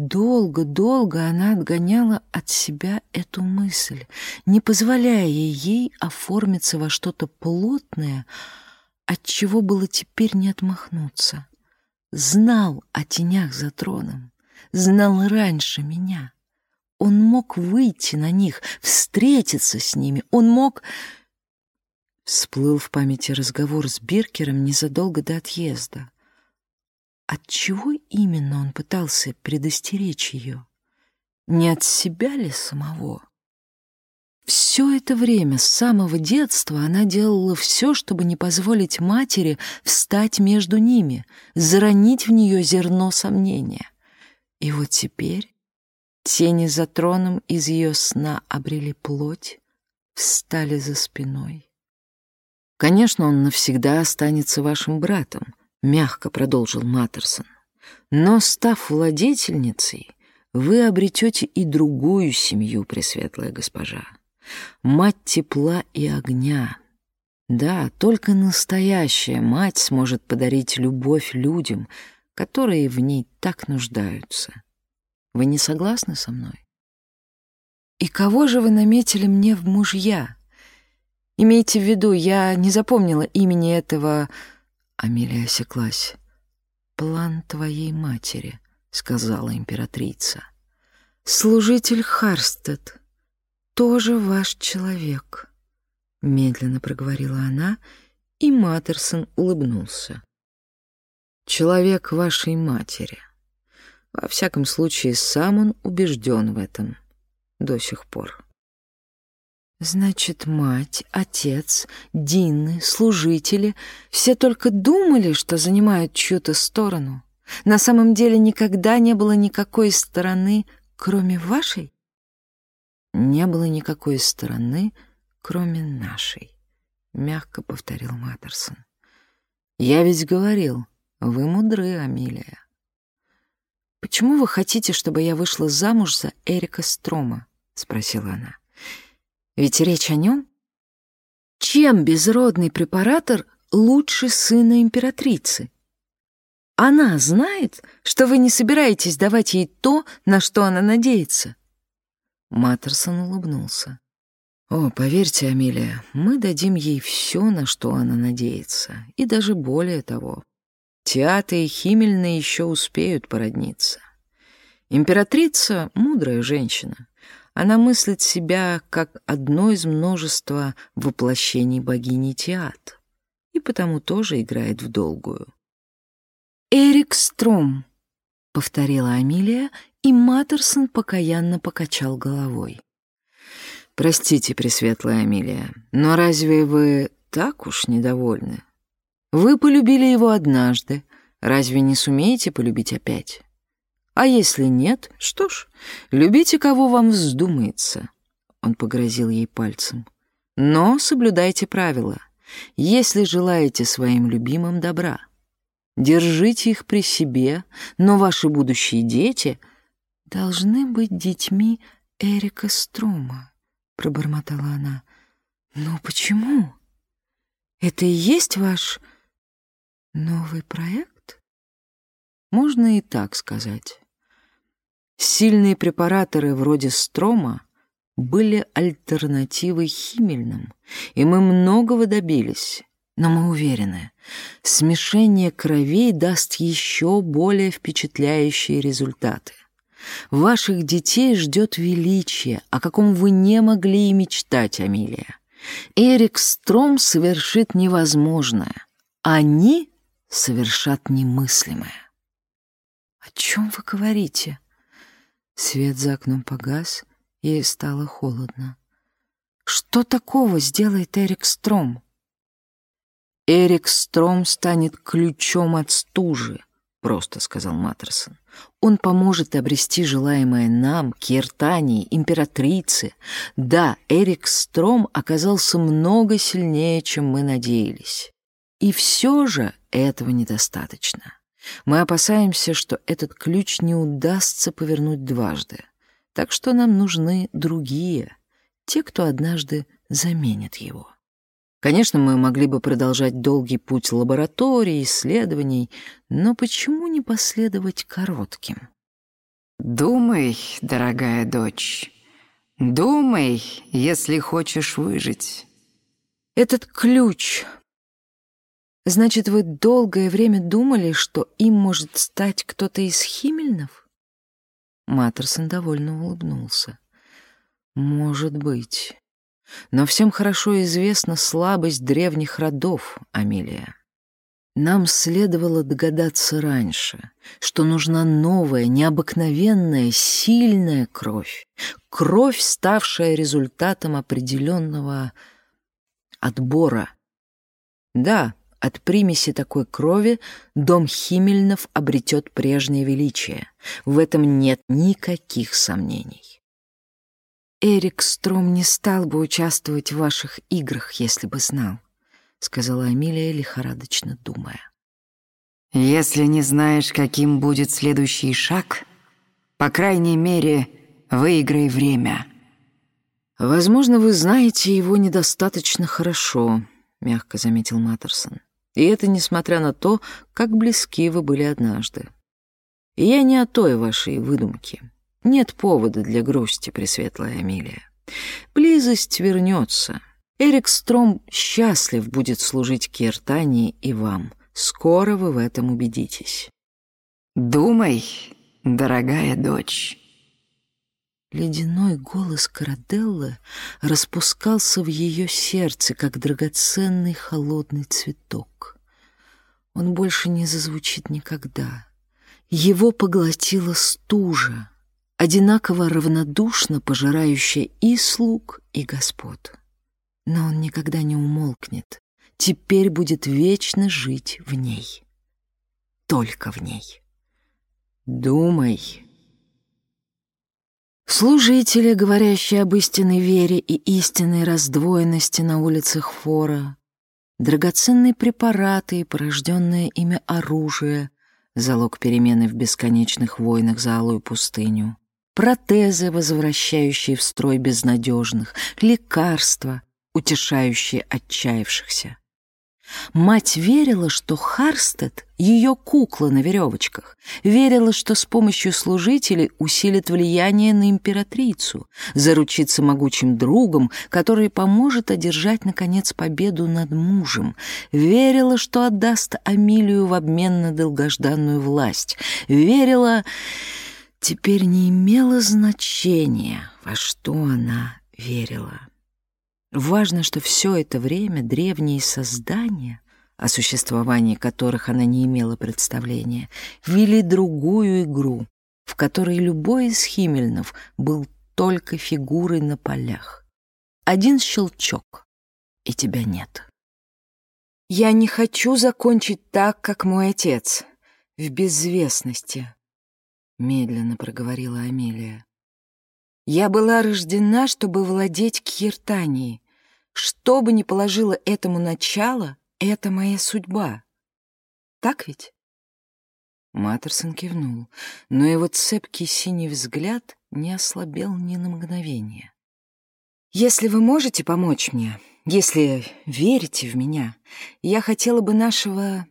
Долго-долго она отгоняла от себя эту мысль, не позволяя ей оформиться во что-то плотное, от чего было теперь не отмахнуться. Знал о тенях за троном, знал раньше меня. Он мог выйти на них, встретиться с ними, он мог... Всплыл в памяти разговор с Биркером незадолго до отъезда. От чего именно он пытался предостеречь ее? Не от себя ли самого? Все это время, с самого детства, она делала все, чтобы не позволить матери встать между ними, заронить в нее зерно сомнения. И вот теперь тени за троном из ее сна обрели плоть, встали за спиной. «Конечно, он навсегда останется вашим братом», — мягко продолжил Маттерсон. «Но, став владетельницей, вы обретете и другую семью, Пресветлая госпожа. Мать тепла и огня. Да, только настоящая мать сможет подарить любовь людям, которые в ней так нуждаются. Вы не согласны со мной? И кого же вы наметили мне в мужья?» Имейте в виду, я не запомнила имени этого...» Амелия осеклась. «План твоей матери», — сказала императрица. «Служитель Харстед, тоже ваш человек», — медленно проговорила она, и Маттерсон улыбнулся. «Человек вашей матери. Во всяком случае, сам он убежден в этом до сих пор». Значит, мать, отец, Динны, служители — все только думали, что занимают чью-то сторону. На самом деле никогда не было никакой стороны, кроме вашей? Не было никакой стороны, кроме нашей, — мягко повторил Маттерсон. Я ведь говорил, вы мудры, Амилия. «Почему вы хотите, чтобы я вышла замуж за Эрика Строма?» — спросила она. Ведь речь о нем. Чем безродный препаратор лучше сына императрицы? Она знает, что вы не собираетесь давать ей то, на что она надеется. Маттерсон улыбнулся. «О, поверьте, Амелия, мы дадим ей все, на что она надеется, и даже более того. Театр и Химельны еще успеют породниться. Императрица — мудрая женщина. Она мыслит себя как одно из множества воплощений богини Теат, и потому тоже играет в долгую. «Эрик Стром», — повторила Амелия, и Маттерсон покаянно покачал головой. «Простите, Пресветлая Амелия, но разве вы так уж недовольны? Вы полюбили его однажды, разве не сумеете полюбить опять? А если нет, что ж, любите, кого вам вздумается». Он погрозил ей пальцем. «Но соблюдайте правила, если желаете своим любимым добра. Держите их при себе, но ваши будущие дети должны быть детьми Эрика Строма, пробормотала она. Но почему? Это и есть ваш новый проект? Можно и так сказать. Сильные препараторы вроде Строма были альтернативой химельным, и мы многого добились. Но мы уверены, смешение кровей даст еще более впечатляющие результаты. Ваших детей ждет величие, о каком вы не могли и мечтать, Амилия. Эрик Стром совершит невозможное. Они совершат немыслимое. О чем вы говорите? Свет за окном погас, ей стало холодно. Что такого сделает Эрик Стром? Эрик Стром станет ключом от стужи, — просто сказал Маттерсон. «Он поможет обрести желаемое нам, Киртании, императрице. Да, Эрик Стром оказался много сильнее, чем мы надеялись. И все же этого недостаточно. Мы опасаемся, что этот ключ не удастся повернуть дважды. Так что нам нужны другие, те, кто однажды заменит его». Конечно, мы могли бы продолжать долгий путь лабораторий, исследований, но почему не последовать коротким? Думай, дорогая дочь, думай, если хочешь выжить. Этот ключ... Значит, вы долгое время думали, что им может стать кто-то из Химельнов? Маттерсон довольно улыбнулся. Может быть. Но всем хорошо известна слабость древних родов, Амелия. Нам следовало догадаться раньше, что нужна новая, необыкновенная, сильная кровь. Кровь, ставшая результатом определенного отбора. Да, от примеси такой крови дом Химельнов обретет прежнее величие. В этом нет никаких сомнений. «Эрик Стром не стал бы участвовать в ваших играх, если бы знал», — сказала Амилия, лихорадочно думая. «Если не знаешь, каким будет следующий шаг, по крайней мере, выиграй время». «Возможно, вы знаете его недостаточно хорошо», — мягко заметил Маттерсон. «И это несмотря на то, как близки вы были однажды. И я не о той вашей выдумке. Нет повода для грусти, Пресветлая Амилия. Близость вернется. Эрик Стром счастлив будет служить Киртании и вам. Скоро вы в этом убедитесь. Думай, дорогая дочь. Ледяной голос Караделлы распускался в ее сердце, как драгоценный холодный цветок. Он больше не зазвучит никогда. Его поглотила стужа, одинаково равнодушно пожирающая и слуг, и господ. Но он никогда не умолкнет, теперь будет вечно жить в ней. Только в ней. Думай. Служители, говорящие об истинной вере и истинной раздвоенности на улицах Фора, драгоценные препараты и порожденное ими оружие — залог перемены в бесконечных войнах за алую пустыню, протезы, возвращающие в строй безнадежных, лекарства, утешающие отчаявшихся. Мать верила, что Харстед — ее кукла на веревочках, верила, что с помощью служителей усилит влияние на императрицу, заручится могучим другом, который поможет одержать, наконец, победу над мужем, верила, что отдаст Амилию в обмен на долгожданную власть, верила... Теперь не имело значения, во что она верила. Важно, что все это время древние создания, о существовании которых она не имела представления, вели другую игру, в которой любой из химельнов был только фигурой на полях. Один щелчок, и тебя нет. «Я не хочу закончить так, как мой отец, в безвестности», — медленно проговорила Амелия. Я была рождена, чтобы владеть Киртанией. Что бы ни положило этому начало, это моя судьба. Так ведь? Маттерсон кивнул, но его цепкий синий взгляд не ослабел ни на мгновение. «Если вы можете помочь мне, если верите в меня, я хотела бы нашего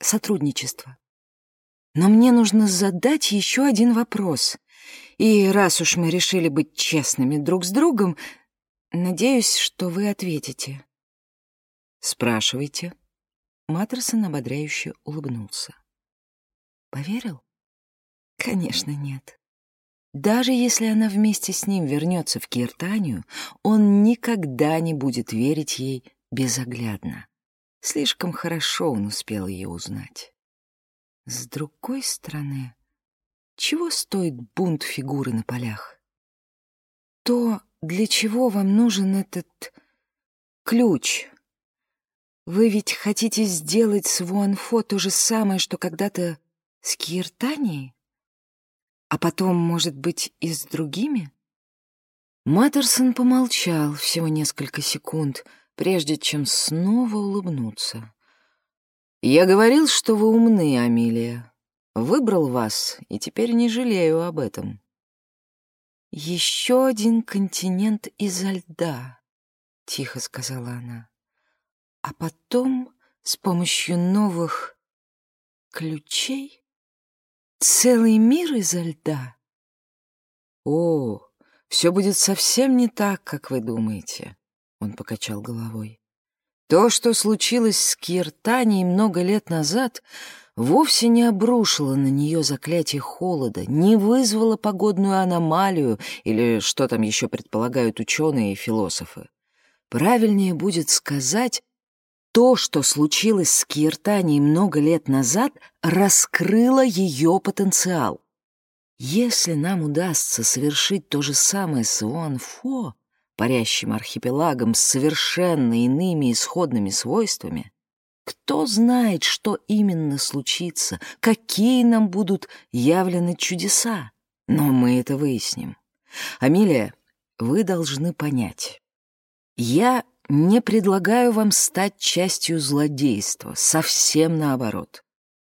сотрудничества. Но мне нужно задать еще один вопрос. И раз уж мы решили быть честными друг с другом, надеюсь, что вы ответите. Спрашивайте. Маттерсон ободряюще улыбнулся. Поверил? Конечно, нет. Даже если она вместе с ним вернется в Киртанию, он никогда не будет верить ей безоглядно. Слишком хорошо он успел ее узнать. С другой стороны, чего стоит бунт фигуры на полях? То, для чего вам нужен этот ключ. Вы ведь хотите сделать с Вуанфо то же самое, что когда-то с Киртанией? А потом, может быть, и с другими? Маттерсон помолчал всего несколько секунд, прежде чем снова улыбнуться. «Я говорил, что вы умны, Амилия. Выбрал вас, и теперь не жалею об этом. «Еще один континент изо льда», — тихо сказала она. «А потом с помощью новых ключей целый мир изо льда». «О, все будет совсем не так, как вы думаете», — он покачал головой. «То, что случилось с Киртанией много лет назад, вовсе не обрушило на нее заклятие холода, не вызвало погодную аномалию или что там еще предполагают ученые и философы. Правильнее будет сказать, то, что случилось с Киртанией много лет назад, раскрыло ее потенциал. Если нам удастся совершить то же самое с Уанфо, парящим архипелагом с совершенно иными исходными свойствами, кто знает, что именно случится, какие нам будут явлены чудеса. Но мы это выясним. Амилия, вы должны понять. Я не предлагаю вам стать частью злодейства, совсем наоборот.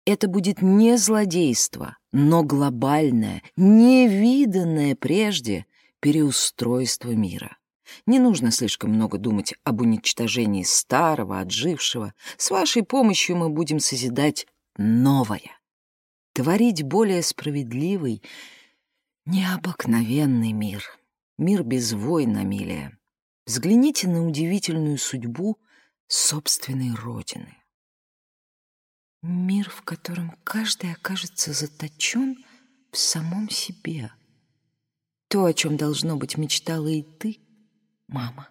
Это будет не злодейство, но глобальное, невиданное прежде переустройство мира. Не нужно слишком много думать об уничтожении старого, отжившего. С вашей помощью мы будем созидать новое. Творить более справедливый, необыкновенный мир. Мир без войн, Амилия. Взгляните на удивительную судьбу собственной Родины. Мир, в котором каждый окажется заточен в самом себе. То, о чем, должно быть, мечтала и ты, мама.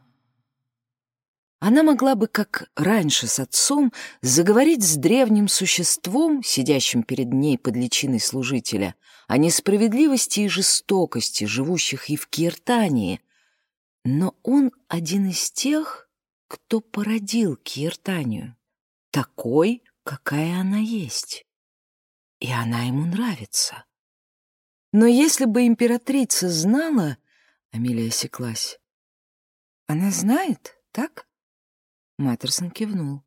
Она могла бы, как раньше с отцом, заговорить с древним существом, сидящим перед ней под личиной служителя, о несправедливости и жестокости, живущих и в Киртании. Но он один из тех, кто породил Киртанию, такой, какая она есть. И она ему нравится. Но если бы императрица знала, Амелия осеклась, она знает, так? Маттерсон кивнул.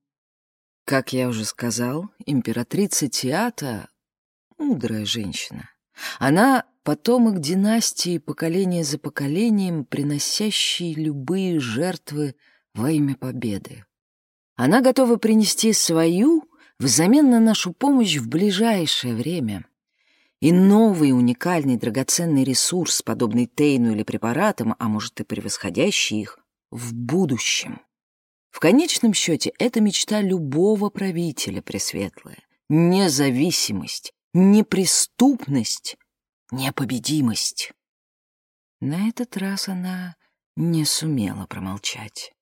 Как я уже сказал, императрица Теата — мудрая женщина. Она — потомок династии поколение за поколением, приносящей любые жертвы во имя победы. Она готова принести свою взамен на нашу помощь в ближайшее время. И новый уникальный драгоценный ресурс, подобный Тейну или препаратам, а может и превосходящий их, в будущем. В конечном счете, это мечта любого правителя, Пресветлая. Независимость, неприступность, непобедимость. На этот раз она не сумела промолчать.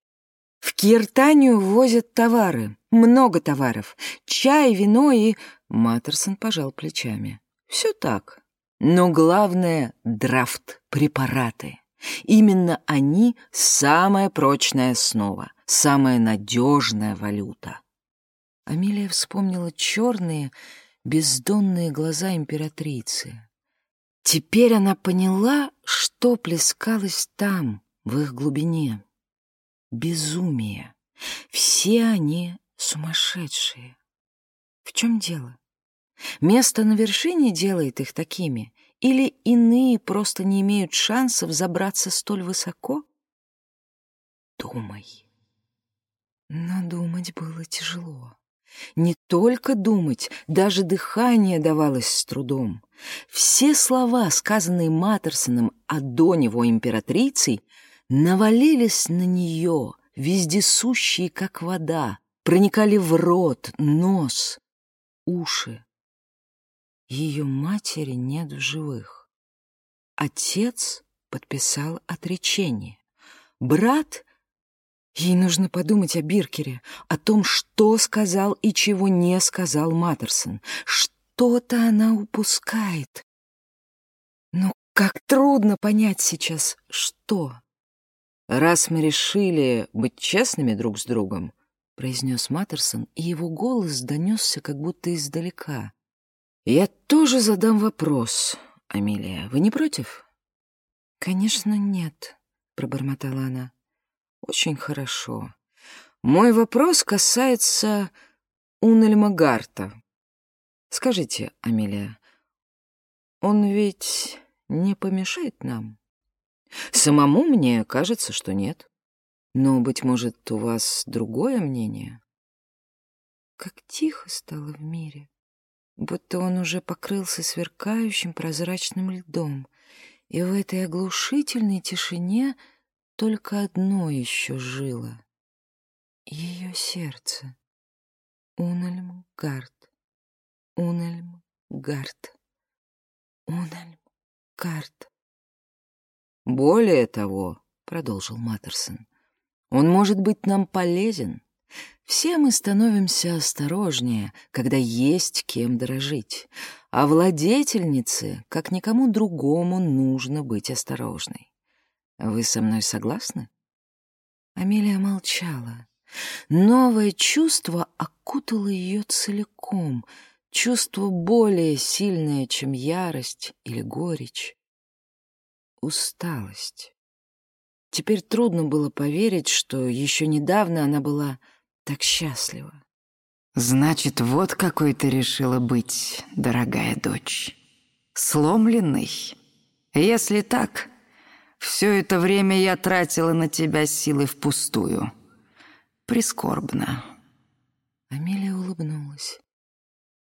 В Киртанию возят товары, много товаров, чай, вино и... Маттерсон пожал плечами. Все так. Но главное — драфт, препараты. Именно они — самая прочная основа, самая надежная валюта. Амелия вспомнила черные, бездонные глаза императрицы. Теперь она поняла, что плескалось там, в их глубине. Безумие. Все они сумасшедшие. В чем дело? Место на вершине делает их такими, или иные просто не имеют шансов забраться столь высоко? Думай. Но думать было тяжело. Не только думать, даже дыхание давалось с трудом. Все слова, сказанные Маттерсоном, а до него императрицей, навалились на нее, вездесущие, как вода, проникали в рот, нос, уши. Ее матери нет в живых. Отец подписал отречение. Брат Ей нужно подумать о Биркере, о том, что сказал и чего не сказал Маттерсон. Что-то она упускает. Но как трудно понять сейчас, что. «Раз мы решили быть честными друг с другом», — произнес Маттерсон, и его голос донесся как будто издалека. «Я тоже задам вопрос, Амелия. Вы не против?» «Конечно, нет», — пробормотала она. Очень хорошо. Мой вопрос касается Унельмагарта. Скажите, Амелия, он ведь не помешает нам? Самому мне кажется, что нет. Но, быть может, у вас другое мнение? Как тихо стало в мире, будто он уже покрылся сверкающим прозрачным льдом, и в этой оглушительной тишине — только одно еще жило. Ее сердце. Унельм Гард. Унельм Гард. Унельм Гард. «Более того», — продолжил Маттерсон, — «он может быть нам полезен. Все мы становимся осторожнее, когда есть кем дорожить, а владетельнице, как никому другому, нужно быть осторожной. Вы со мной согласны?» Амелия молчала. Новое чувство окутало ее целиком, чувство более сильное, чем ярость или горечь. Усталость. Теперь трудно было поверить, что еще недавно она была так счастлива. «Значит, вот какой ты решила быть, дорогая дочь. Сломленный? Если так, все это время я тратила на тебя силы впустую. Прискорбно». Амелия улыбнулась.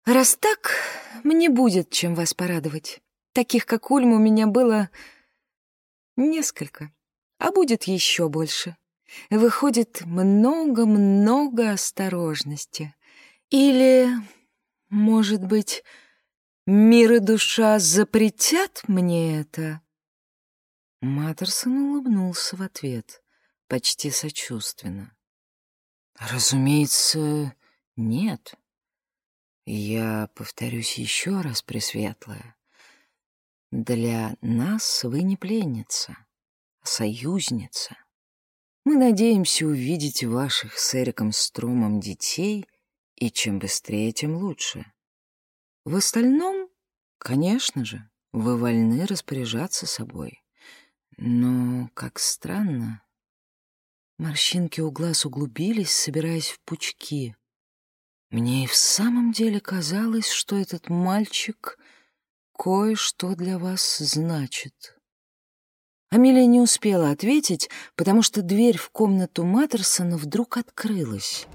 «Раз так, мне будет чем вас порадовать. Таких, как Ульм, у меня было несколько, а будет еще больше. Выходит, много-много осторожности. Или, может быть, мир и душа запретят мне это?» Маттерсон улыбнулся в ответ, почти сочувственно. «Разумеется, нет. Я повторюсь еще раз, Пресветлая. Для нас вы не пленница, а союзница. Мы надеемся увидеть ваших с Эриком Струмом детей, и чем быстрее, тем лучше. В остальном, конечно же, вы вольны распоряжаться собой». Но как странно. Морщинки у глаз углубились, собираясь в пучки. Мне и в самом деле казалось, что этот мальчик кое-что для вас значит. Амелия не успела ответить, потому что дверь в комнату Маттерсона вдруг открылась.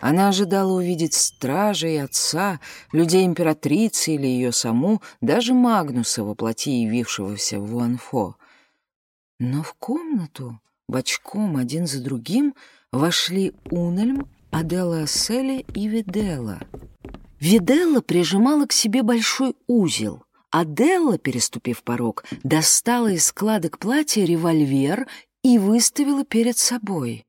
Она ожидала увидеть стражей, отца, людей императрицы или ее саму, даже Магнуса во плоти, явившегося в Уанфо. Но в комнату бочком один за другим вошли Унельм, Адела Асселя и Видела. Видела прижимала к себе большой узел. Аделла, переступив порог, достала из складок платья револьвер и выставила перед собой.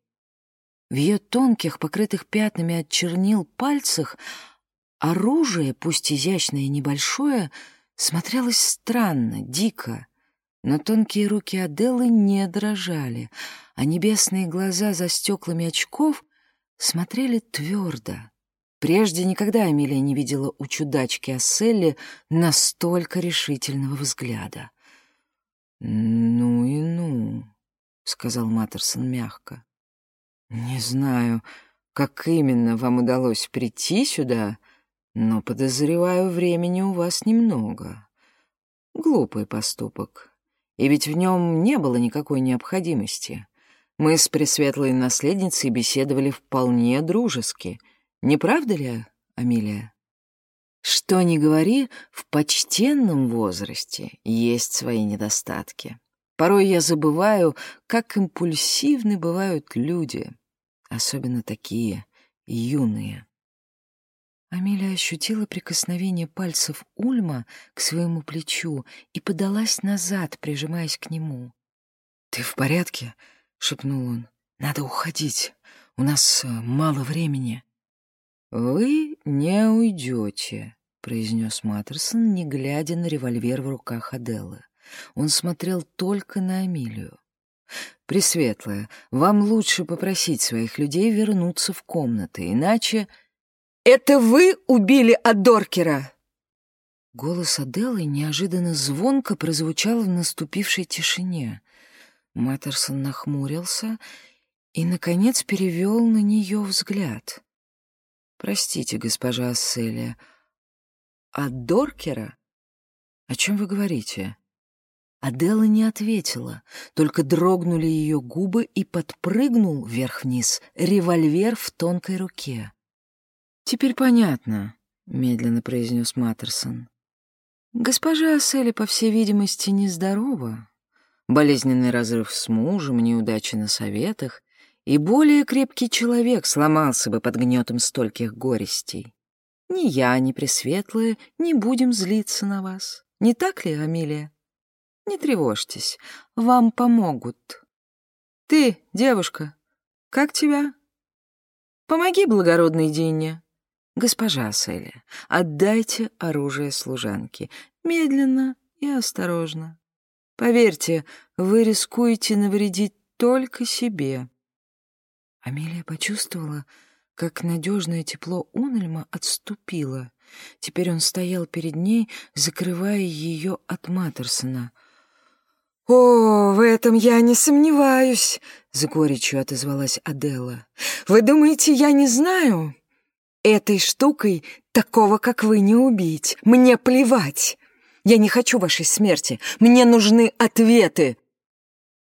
В ее тонких, покрытых пятнами от чернил пальцах оружие, пусть изящное и небольшое, смотрелось странно, дико. Но тонкие руки Аделлы не дрожали, а небесные глаза за стеклами очков смотрели твердо. Прежде никогда Эмилия не видела у чудачки Асселли настолько решительного взгляда. «Ну и ну», — сказал Маттерсон мягко. «Не знаю, как именно вам удалось прийти сюда, но, подозреваю, времени у вас немного. Глупый поступок. И ведь в нем не было никакой необходимости. Мы с пресветлой наследницей беседовали вполне дружески. Не правда ли, Амилия?» Что ни говори, в почтенном возрасте есть свои недостатки. Порой я забываю, как импульсивны бывают люди особенно такие юные. Амелия ощутила прикосновение пальцев Ульма к своему плечу и подалась назад, прижимаясь к нему. «Ты в порядке?» — шепнул он. «Надо уходить. У нас э, мало времени». «Вы не уйдете», — произнес Маттерсон, не глядя на револьвер в руках Аделлы. Он смотрел только на Амилию. Пресветлая, вам лучше попросить своих людей вернуться в комнаты, иначе... «Это вы убили Адоркера?» Голос Аделы неожиданно звонко прозвучал в наступившей тишине. Маттерсон нахмурился и, наконец, перевел на нее взгляд. «Простите, госпожа Асселия, Адоркера? О чем вы говорите?» Адела не ответила, только дрогнули ее губы и подпрыгнул вверх-вниз револьвер в тонкой руке. «Теперь понятно», — медленно произнес Маттерсон. «Госпожа Ассели, по всей видимости, нездорова. Болезненный разрыв с мужем, неудачи на советах, и более крепкий человек сломался бы под гнетом стольких горестей. Ни я, ни Пресветлая не будем злиться на вас. Не так ли, Амилия?» Не тревожьтесь, вам помогут. Ты, девушка, как тебя? Помоги благородной Дине. Госпожа Селия, отдайте оружие служанке. Медленно и осторожно. Поверьте, вы рискуете навредить только себе. Амелия почувствовала, как надежное тепло Унельма отступило. Теперь он стоял перед ней, закрывая ее от Маттерсона — «О, в этом я не сомневаюсь», — с горечью отозвалась Адела. «Вы думаете, я не знаю? Этой штукой такого, как вы, не убить. Мне плевать. Я не хочу вашей смерти. Мне нужны ответы».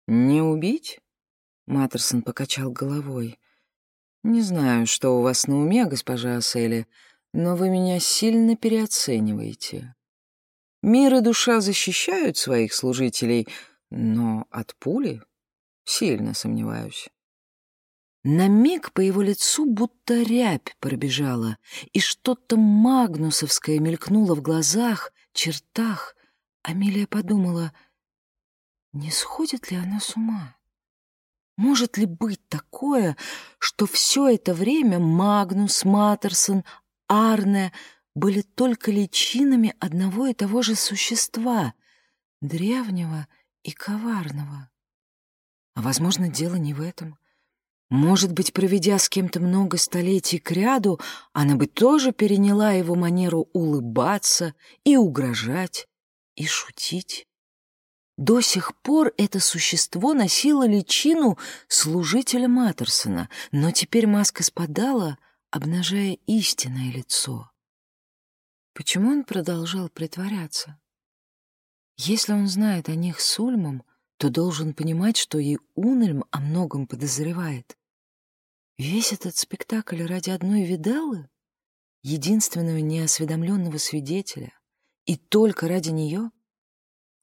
«Не убить?» — Маттерсон покачал головой. «Не знаю, что у вас на уме, госпожа Ассели, но вы меня сильно переоцениваете. Мир и душа защищают своих служителей — но от пули сильно сомневаюсь. На миг по его лицу будто рябь пробежала, и что-то магнусовское мелькнуло в глазах, чертах. Амелия подумала, не сходит ли она с ума? Может ли быть такое, что все это время Магнус, Маттерсон, Арне были только личинами одного и того же существа, древнего и коварного. А, возможно, дело не в этом. Может быть, проведя с кем-то много столетий кряду, она бы тоже переняла его манеру улыбаться и угрожать, и шутить. До сих пор это существо носило личину служителя Маттерсона, но теперь маска спадала, обнажая истинное лицо. Почему он продолжал притворяться? Если он знает о них с Ульмом, то должен понимать, что и Унельм о многом подозревает. Весь этот спектакль ради одной виделлы? Единственного неосведомленного свидетеля? И только ради нее?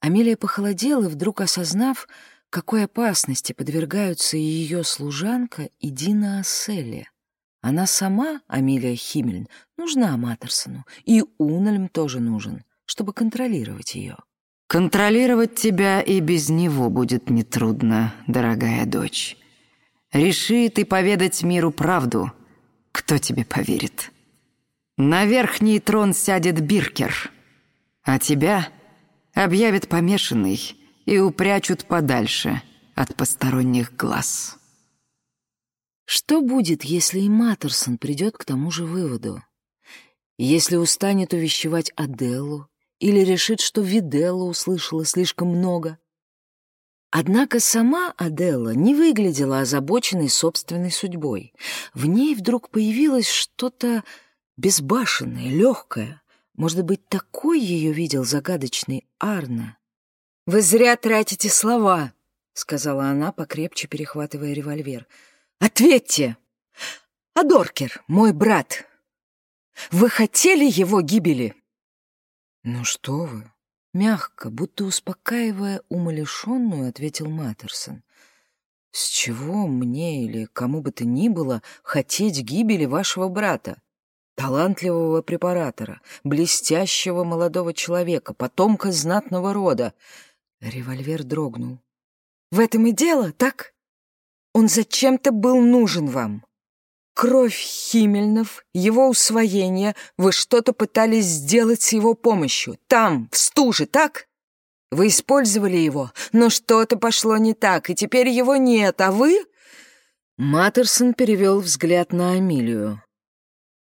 Амелия похолодела, вдруг осознав, какой опасности подвергаются и ее служанка, и Дина Асселия. Она сама, Амелия Химмельн, нужна Матерсону, и Унельм тоже нужен, чтобы контролировать ее. «Контролировать тебя и без него будет нетрудно, дорогая дочь. Реши ты поведать миру правду. Кто тебе поверит? На верхний трон сядет Биркер, а тебя объявят помешанный и упрячут подальше от посторонних глаз». Что будет, если и Маттерсон придет к тому же выводу? Если устанет увещевать Аделлу или решит, что Виделла услышала слишком много? Однако сама Аделла не выглядела озабоченной собственной судьбой. В ней вдруг появилось что-то безбашенное, легкое. Может быть, такой ее видел загадочный Арна? «Вы зря тратите слова», — сказала она, покрепче перехватывая револьвер — Ответьте! Адоркер, мой брат, вы хотели его гибели? Ну что вы? Мягко, будто успокаивая умалишенную, ответил Маттерсон. С чего мне или кому бы то ни было хотеть гибели вашего брата? Талантливого препаратора, блестящего молодого человека, потомка знатного рода. Револьвер дрогнул. «В этом и дело, так? Он зачем-то был нужен вам. Кровь Химельнов, его усвоение, вы что-то пытались сделать с его помощью. Там, в стуже, так? Вы использовали его, но что-то пошло не так, и теперь его нет, а вы...» Маттерсон перевел взгляд на Амилию.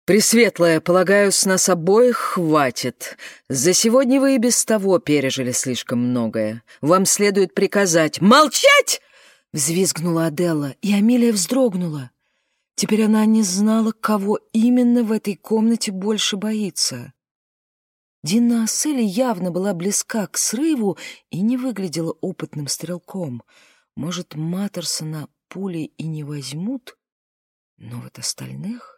«Пресветлая, полагаю, с нас обоих хватит. За сегодня вы и без того пережили слишком многое. Вам следует приказать молчать!» Взвизгнула Аделла, и Амелия вздрогнула. Теперь она не знала, кого именно в этой комнате больше боится. Дина Ассели явно была близка к срыву и не выглядела опытным стрелком. Может, Маттерсона пули и не возьмут, но вот остальных...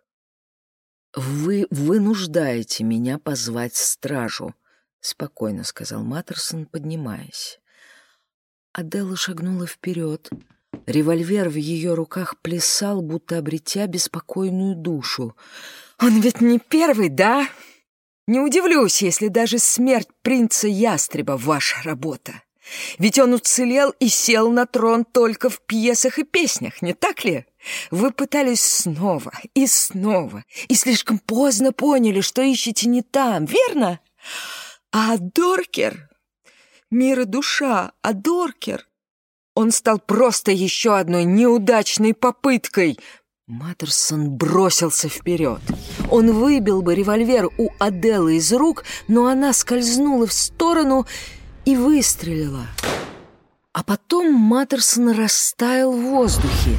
«Вы вынуждаете меня позвать стражу», — спокойно сказал Маттерсон, поднимаясь. Аделла шагнула вперед. Револьвер в ее руках плясал, будто обретя беспокойную душу. «Он ведь не первый, да? Не удивлюсь, если даже смерть принца Ястреба — ваша работа. Ведь он уцелел и сел на трон только в пьесах и песнях, не так ли? Вы пытались снова и снова, и слишком поздно поняли, что ищете не там, верно? А Доркер мир и душа, а Доркер... Он стал просто еще одной неудачной попыткой. Маттерсон бросился вперед. Он выбил бы револьвер у Аделы из рук, но она скользнула в сторону и выстрелила. А потом Маттерсон растаял в воздухе,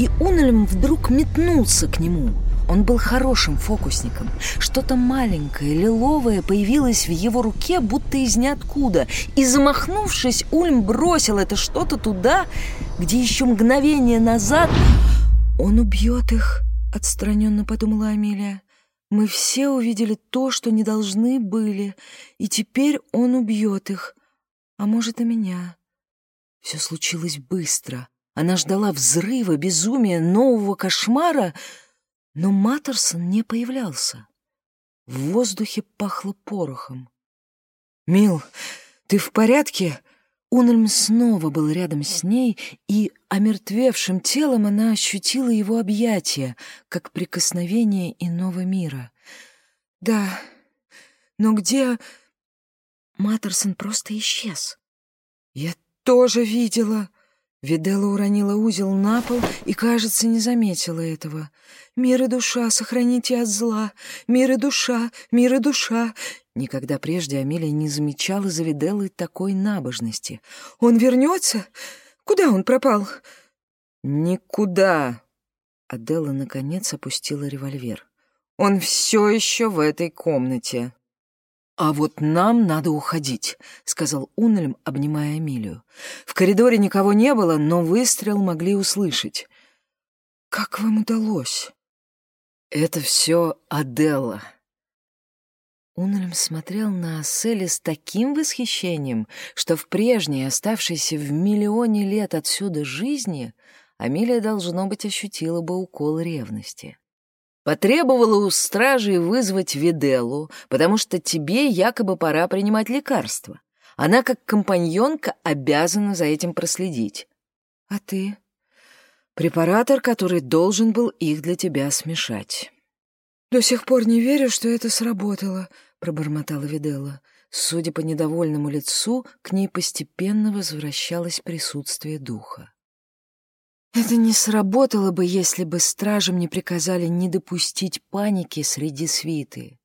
и Унельм вдруг метнулся к нему — он был хорошим фокусником. Что-то маленькое, лиловое появилось в его руке, будто из ниоткуда. И, замахнувшись, Ульм бросил это что-то туда, где еще мгновение назад... «Он убьет их», — отстраненно подумала Амелия. «Мы все увидели то, что не должны были, и теперь он убьет их. А может, и меня». Все случилось быстро. Она ждала взрыва, безумия, нового кошмара — но Маттерсон не появлялся. В воздухе пахло порохом. «Мил, ты в порядке?» Унельм снова был рядом с ней, и омертвевшим телом она ощутила его объятия, как прикосновение иного мира. «Да, но где...» Маттерсон просто исчез. «Я тоже видела...» Видела уронила узел на пол и, кажется, не заметила этого. «Мир и душа, сохраните от зла! Мир и душа, мир и душа!» Никогда прежде Амелия не замечала за Виделлой такой набожности. «Он вернется? Куда он пропал?» «Никуда!» Аделла, наконец, опустила револьвер. «Он все еще в этой комнате!» «А вот нам надо уходить», — сказал Унельм, обнимая Эмилию. В коридоре никого не было, но выстрел могли услышать. как вам удалось?» «Это все Аделла». Унельм смотрел на Асселе с таким восхищением, что в прежней, оставшейся в миллионе лет отсюда жизни, Амелия, должно быть, ощутила бы укол ревности. Потребовала у стражей вызвать Виделлу, потому что тебе якобы пора принимать лекарства. Она, как компаньонка, обязана за этим проследить. А ты? Препаратор, который должен был их для тебя смешать. «До сих пор не верю, что это сработало», — пробормотала Виделла. Судя по недовольному лицу, к ней постепенно возвращалось присутствие духа. Это не сработало бы, если бы стражам не приказали не допустить паники среди свиты.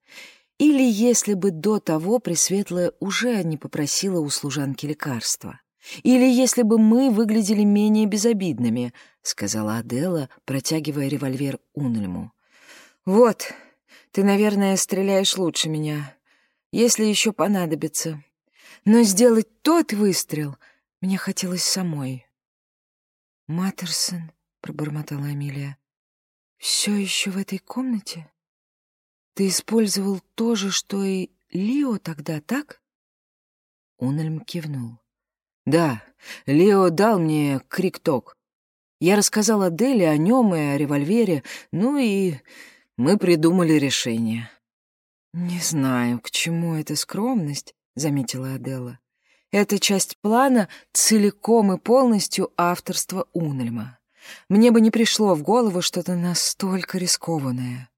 Или если бы до того Пресветлая уже не попросила у служанки лекарства. Или если бы мы выглядели менее безобидными, — сказала Адела, протягивая револьвер Унельму. «Вот, ты, наверное, стреляешь лучше меня, если еще понадобится. Но сделать тот выстрел мне хотелось самой». «Маттерсон», — пробормотала Амелия, — «все еще в этой комнате? Ты использовал то же, что и Лио тогда, так?» Унельм кивнул. «Да, Лио дал мне крик-ток. Я рассказал Аделе о нем и о револьвере, ну и мы придумали решение». «Не знаю, к чему эта скромность», — заметила Адела. Эта часть плана целиком и полностью авторство Унельма. Мне бы не пришло в голову что-то настолько рискованное.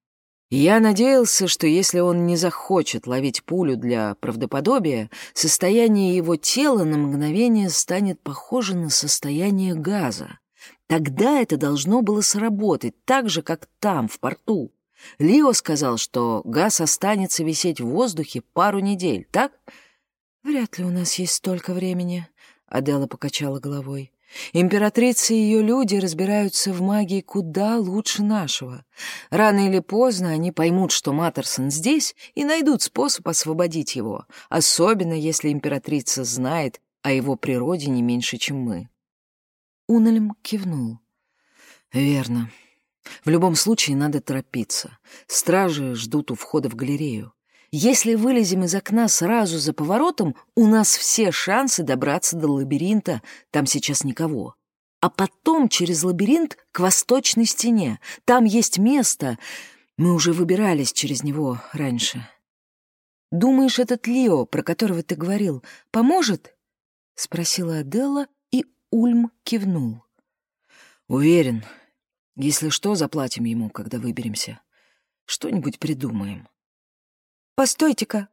Я надеялся, что если он не захочет ловить пулю для правдоподобия, состояние его тела на мгновение станет похоже на состояние газа. Тогда это должно было сработать так же, как там, в порту. Лио сказал, что газ останется висеть в воздухе пару недель, так? — «Вряд ли у нас есть столько времени», — Адела покачала головой. «Императрица и ее люди разбираются в магии куда лучше нашего. Рано или поздно они поймут, что Маттерсон здесь, и найдут способ освободить его, особенно если императрица знает о его природе не меньше, чем мы». Унельм кивнул. «Верно. В любом случае надо торопиться. Стражи ждут у входа в галерею. Если вылезем из окна сразу за поворотом, у нас все шансы добраться до лабиринта, там сейчас никого. А потом через лабиринт к восточной стене. Там есть место. Мы уже выбирались через него раньше. «Думаешь, этот Лео, про которого ты говорил, поможет?» — спросила Аделла, и Ульм кивнул. «Уверен. Если что, заплатим ему, когда выберемся. Что-нибудь придумаем». «Постойте-ка!»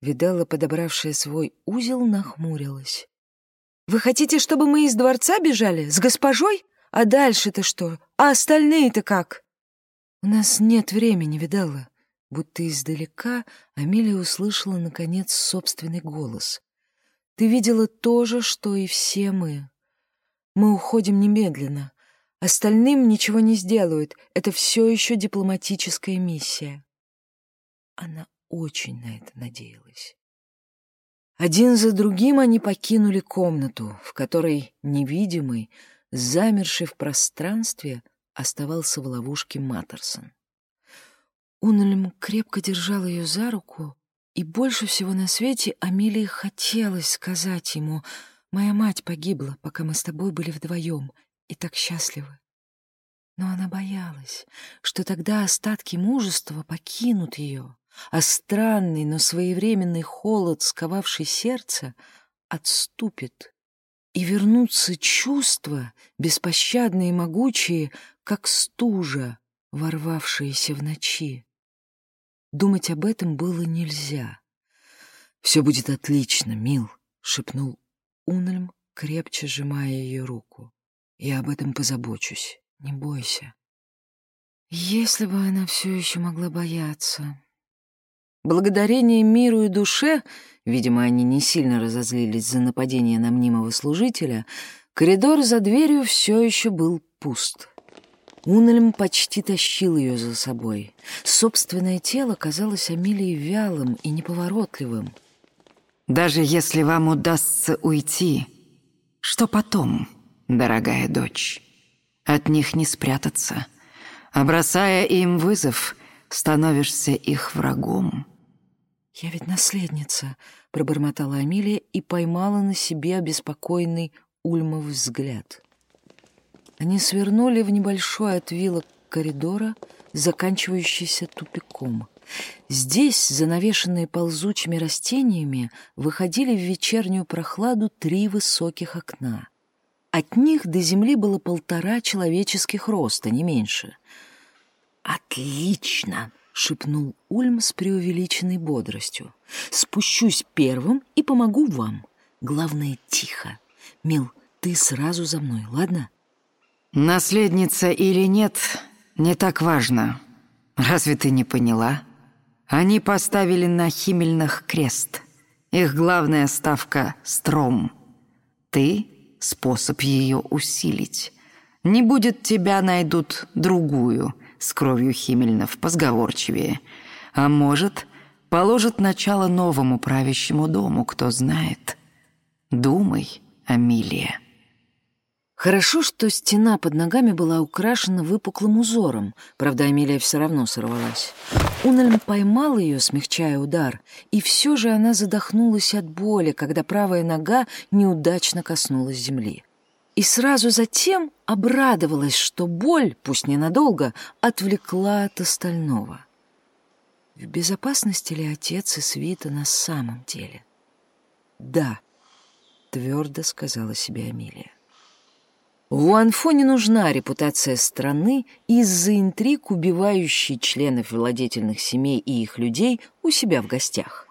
Виделла, подобравшая свой узел, нахмурилась. «Вы хотите, чтобы мы из дворца бежали? С госпожой? А дальше-то что? А остальные-то как?» «У нас нет времени, Виделла». Будто издалека Амелия услышала, наконец, собственный голос. «Ты видела то же, что и все мы. Мы уходим немедленно. Остальным ничего не сделают. Это все еще дипломатическая миссия». Она очень на это надеялась. Один за другим они покинули комнату, в которой невидимый, замерший в пространстве, оставался в ловушке Маттерсон. Унельм крепко держал ее за руку, и больше всего на свете Амелии хотелось сказать ему «Моя мать погибла, пока мы с тобой были вдвоем, и так счастливы». Но она боялась, что тогда остатки мужества покинут ее, а странный, но своевременный холод, сковавший сердце, отступит, и вернутся чувства, беспощадные и могучие, как стужа, ворвавшиеся в ночи. Думать об этом было нельзя. «Все будет отлично, мил», — шепнул Унельм, крепче сжимая ее руку. «Я об этом позабочусь, не бойся». Если бы она все еще могла бояться, Благодарение миру и душе, видимо, они не сильно разозлились за нападение на мнимого служителя, коридор за дверью все еще был пуст. Унельм почти тащил ее за собой. Собственное тело казалось Амелии вялым и неповоротливым. «Даже если вам удастся уйти, что потом, дорогая дочь? От них не спрятаться. а бросая им вызов, становишься их врагом». «Я ведь наследница», — пробормотала Амилия и поймала на себе обеспокоенный Ульмов взгляд. Они свернули в небольшой отвилок коридора, заканчивающийся тупиком. Здесь, занавешенные ползучими растениями, выходили в вечернюю прохладу три высоких окна. От них до земли было полтора человеческих роста, не меньше. «Отлично!» — шепнул Ульм с преувеличенной бодростью. «Спущусь первым и помогу вам. Главное, тихо. Мил, ты сразу за мной, ладно?» «Наследница или нет, не так важно. Разве ты не поняла? Они поставили на Химельных крест. Их главная ставка — Стром. Ты — способ ее усилить. Не будет тебя, найдут другую, с кровью Химельнов, позговорчивее. А может, положит начало новому правящему дому, кто знает. Думай, Амилия». Хорошо, что стена под ногами была украшена выпуклым узором, правда, Эмилия все равно сорвалась. Унельм поймал ее, смягчая удар, и все же она задохнулась от боли, когда правая нога неудачно коснулась земли. И сразу затем обрадовалась, что боль, пусть ненадолго, отвлекла от остального. В безопасности ли отец и свита на самом деле? «Да», — твердо сказала себе Амилия. В Уанфо не нужна репутация страны из-за интриг, убивающей членов владетельных семей и их людей у себя в гостях.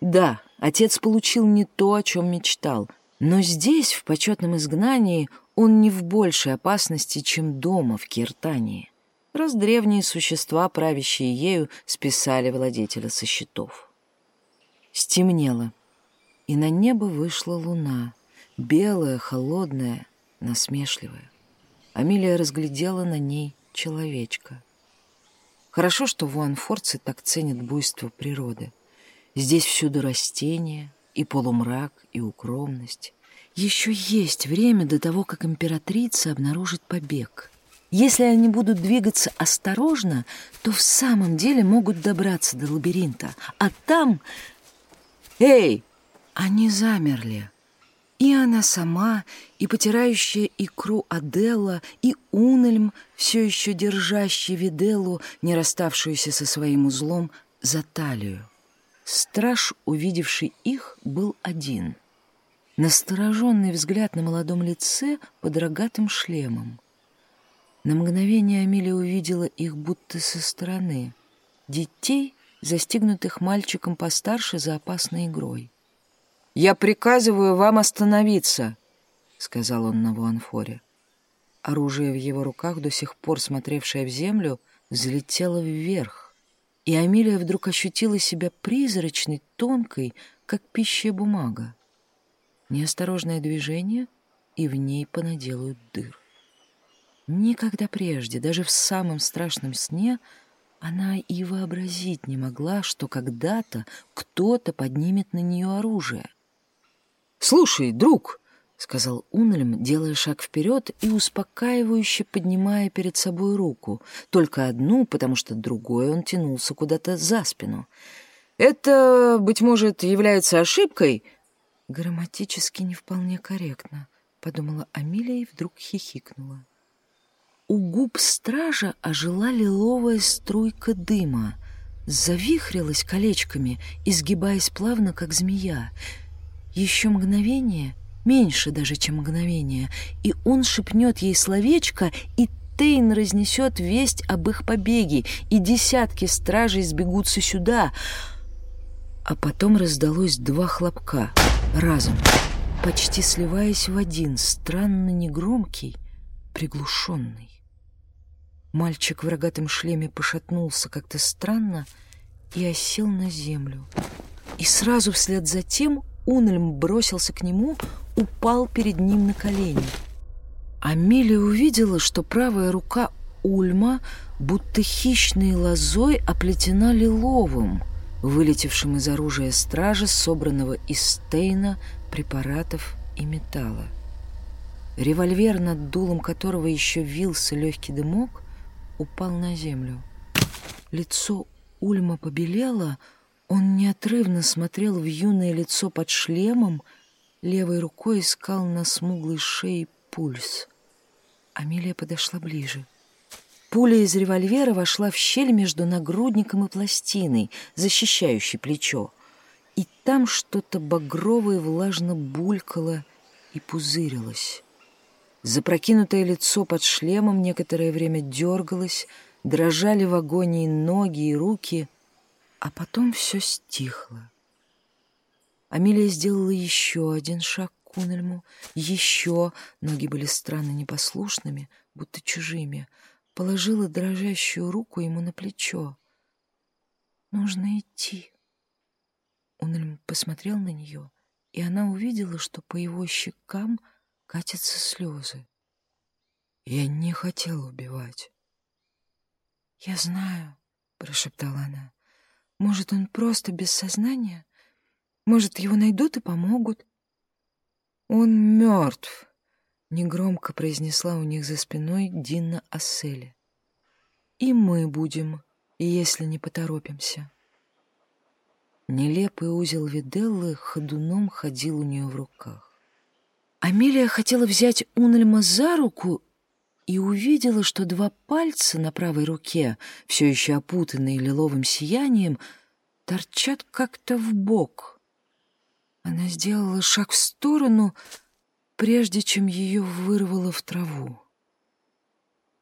Да, отец получил не то, о чем мечтал, но здесь, в почетном изгнании, он не в большей опасности, чем дома в Киртании, раз древние существа, правящие ею, списали владетеля со счетов. Стемнело, и на небо вышла луна, белая, холодная, насмешливая. Амилия разглядела на ней человечка. Хорошо, что вуанфорцы так ценят буйство природы. Здесь всюду растения, и полумрак, и укромность. Еще есть время до того, как императрица обнаружит побег. Если они будут двигаться осторожно, то в самом деле могут добраться до лабиринта. А там... Эй! Они замерли. И она сама, и потирающая икру Аделла, и Унельм, все еще держащий Виделлу, не расставшуюся со своим узлом, за талию. Страж, увидевший их, был один. Настороженный взгляд на молодом лице под рогатым шлемом. На мгновение Амелия увидела их будто со стороны. Детей, застигнутых мальчиком постарше за опасной игрой. «Я приказываю вам остановиться», — сказал он на Вуанфоре. Оружие в его руках, до сих пор смотревшее в землю, взлетело вверх, и Амилия вдруг ощутила себя призрачной, тонкой, как пища бумага. Неосторожное движение, и в ней понаделают дыр. Никогда прежде, даже в самом страшном сне, она и вообразить не могла, что когда-то кто-то поднимет на нее оружие — «Слушай, друг», — сказал Унельм, делая шаг вперед и успокаивающе поднимая перед собой руку, только одну, потому что другой он тянулся куда-то за спину. «Это, быть может, является ошибкой?» «Грамматически не вполне корректно», — подумала Амилия и вдруг хихикнула. У губ стража ожила лиловая струйка дыма, завихрилась колечками, изгибаясь плавно, как змея — еще мгновение, меньше даже, чем мгновение, и он шепнет ей словечко, и Тейн разнесет весть об их побеге, и десятки стражей сбегутся сюда. А потом раздалось два хлопка, разом, почти сливаясь в один, странно негромкий, приглушенный. Мальчик в рогатом шлеме пошатнулся как-то странно и осел на землю. И сразу вслед за тем Унельм бросился к нему, упал перед ним на колени. Амелия увидела, что правая рука Ульма, будто хищной лозой, оплетена лиловым, вылетевшим из оружия стража, собранного из стейна, препаратов и металла. Револьвер, над дулом которого еще вился легкий дымок, упал на землю. Лицо Ульма побелело, он неотрывно смотрел в юное лицо под шлемом, левой рукой искал на смуглой шее пульс. Амелия подошла ближе. Пуля из револьвера вошла в щель между нагрудником и пластиной, защищающей плечо. И там что-то багровое влажно булькало и пузырилось. Запрокинутое лицо под шлемом некоторое время дергалось, дрожали в агонии ноги и руки, а потом все стихло. Амелия сделала еще один шаг к Кунельму, еще, ноги были странно непослушными, будто чужими, положила дрожащую руку ему на плечо. «Нужно идти». Унельм посмотрел на нее, и она увидела, что по его щекам катятся слезы. «Я не хотела убивать». «Я знаю», — прошептала она. «Может, он просто без сознания? Может, его найдут и помогут?» «Он мертв», — негромко произнесла у них за спиной Дина Асселя. «И мы будем, если не поторопимся». Нелепый узел Виделлы ходуном ходил у нее в руках. Амелия хотела взять Унельма за руку и увидела, что два пальца на правой руке, все еще опутанные лиловым сиянием, торчат как-то в бок. Она сделала шаг в сторону, прежде чем ее вырвало в траву.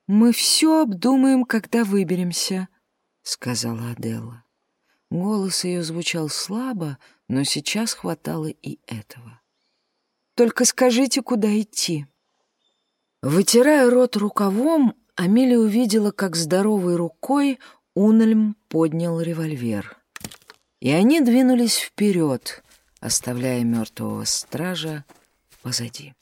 «Мы все обдумаем, когда выберемся», — сказала Аделла. Голос ее звучал слабо, но сейчас хватало и этого. «Только скажите, куда идти». Вытирая рот рукавом, Амелия увидела, как здоровой рукой Унельм поднял револьвер. И они двинулись вперед, оставляя мертвого стража позади.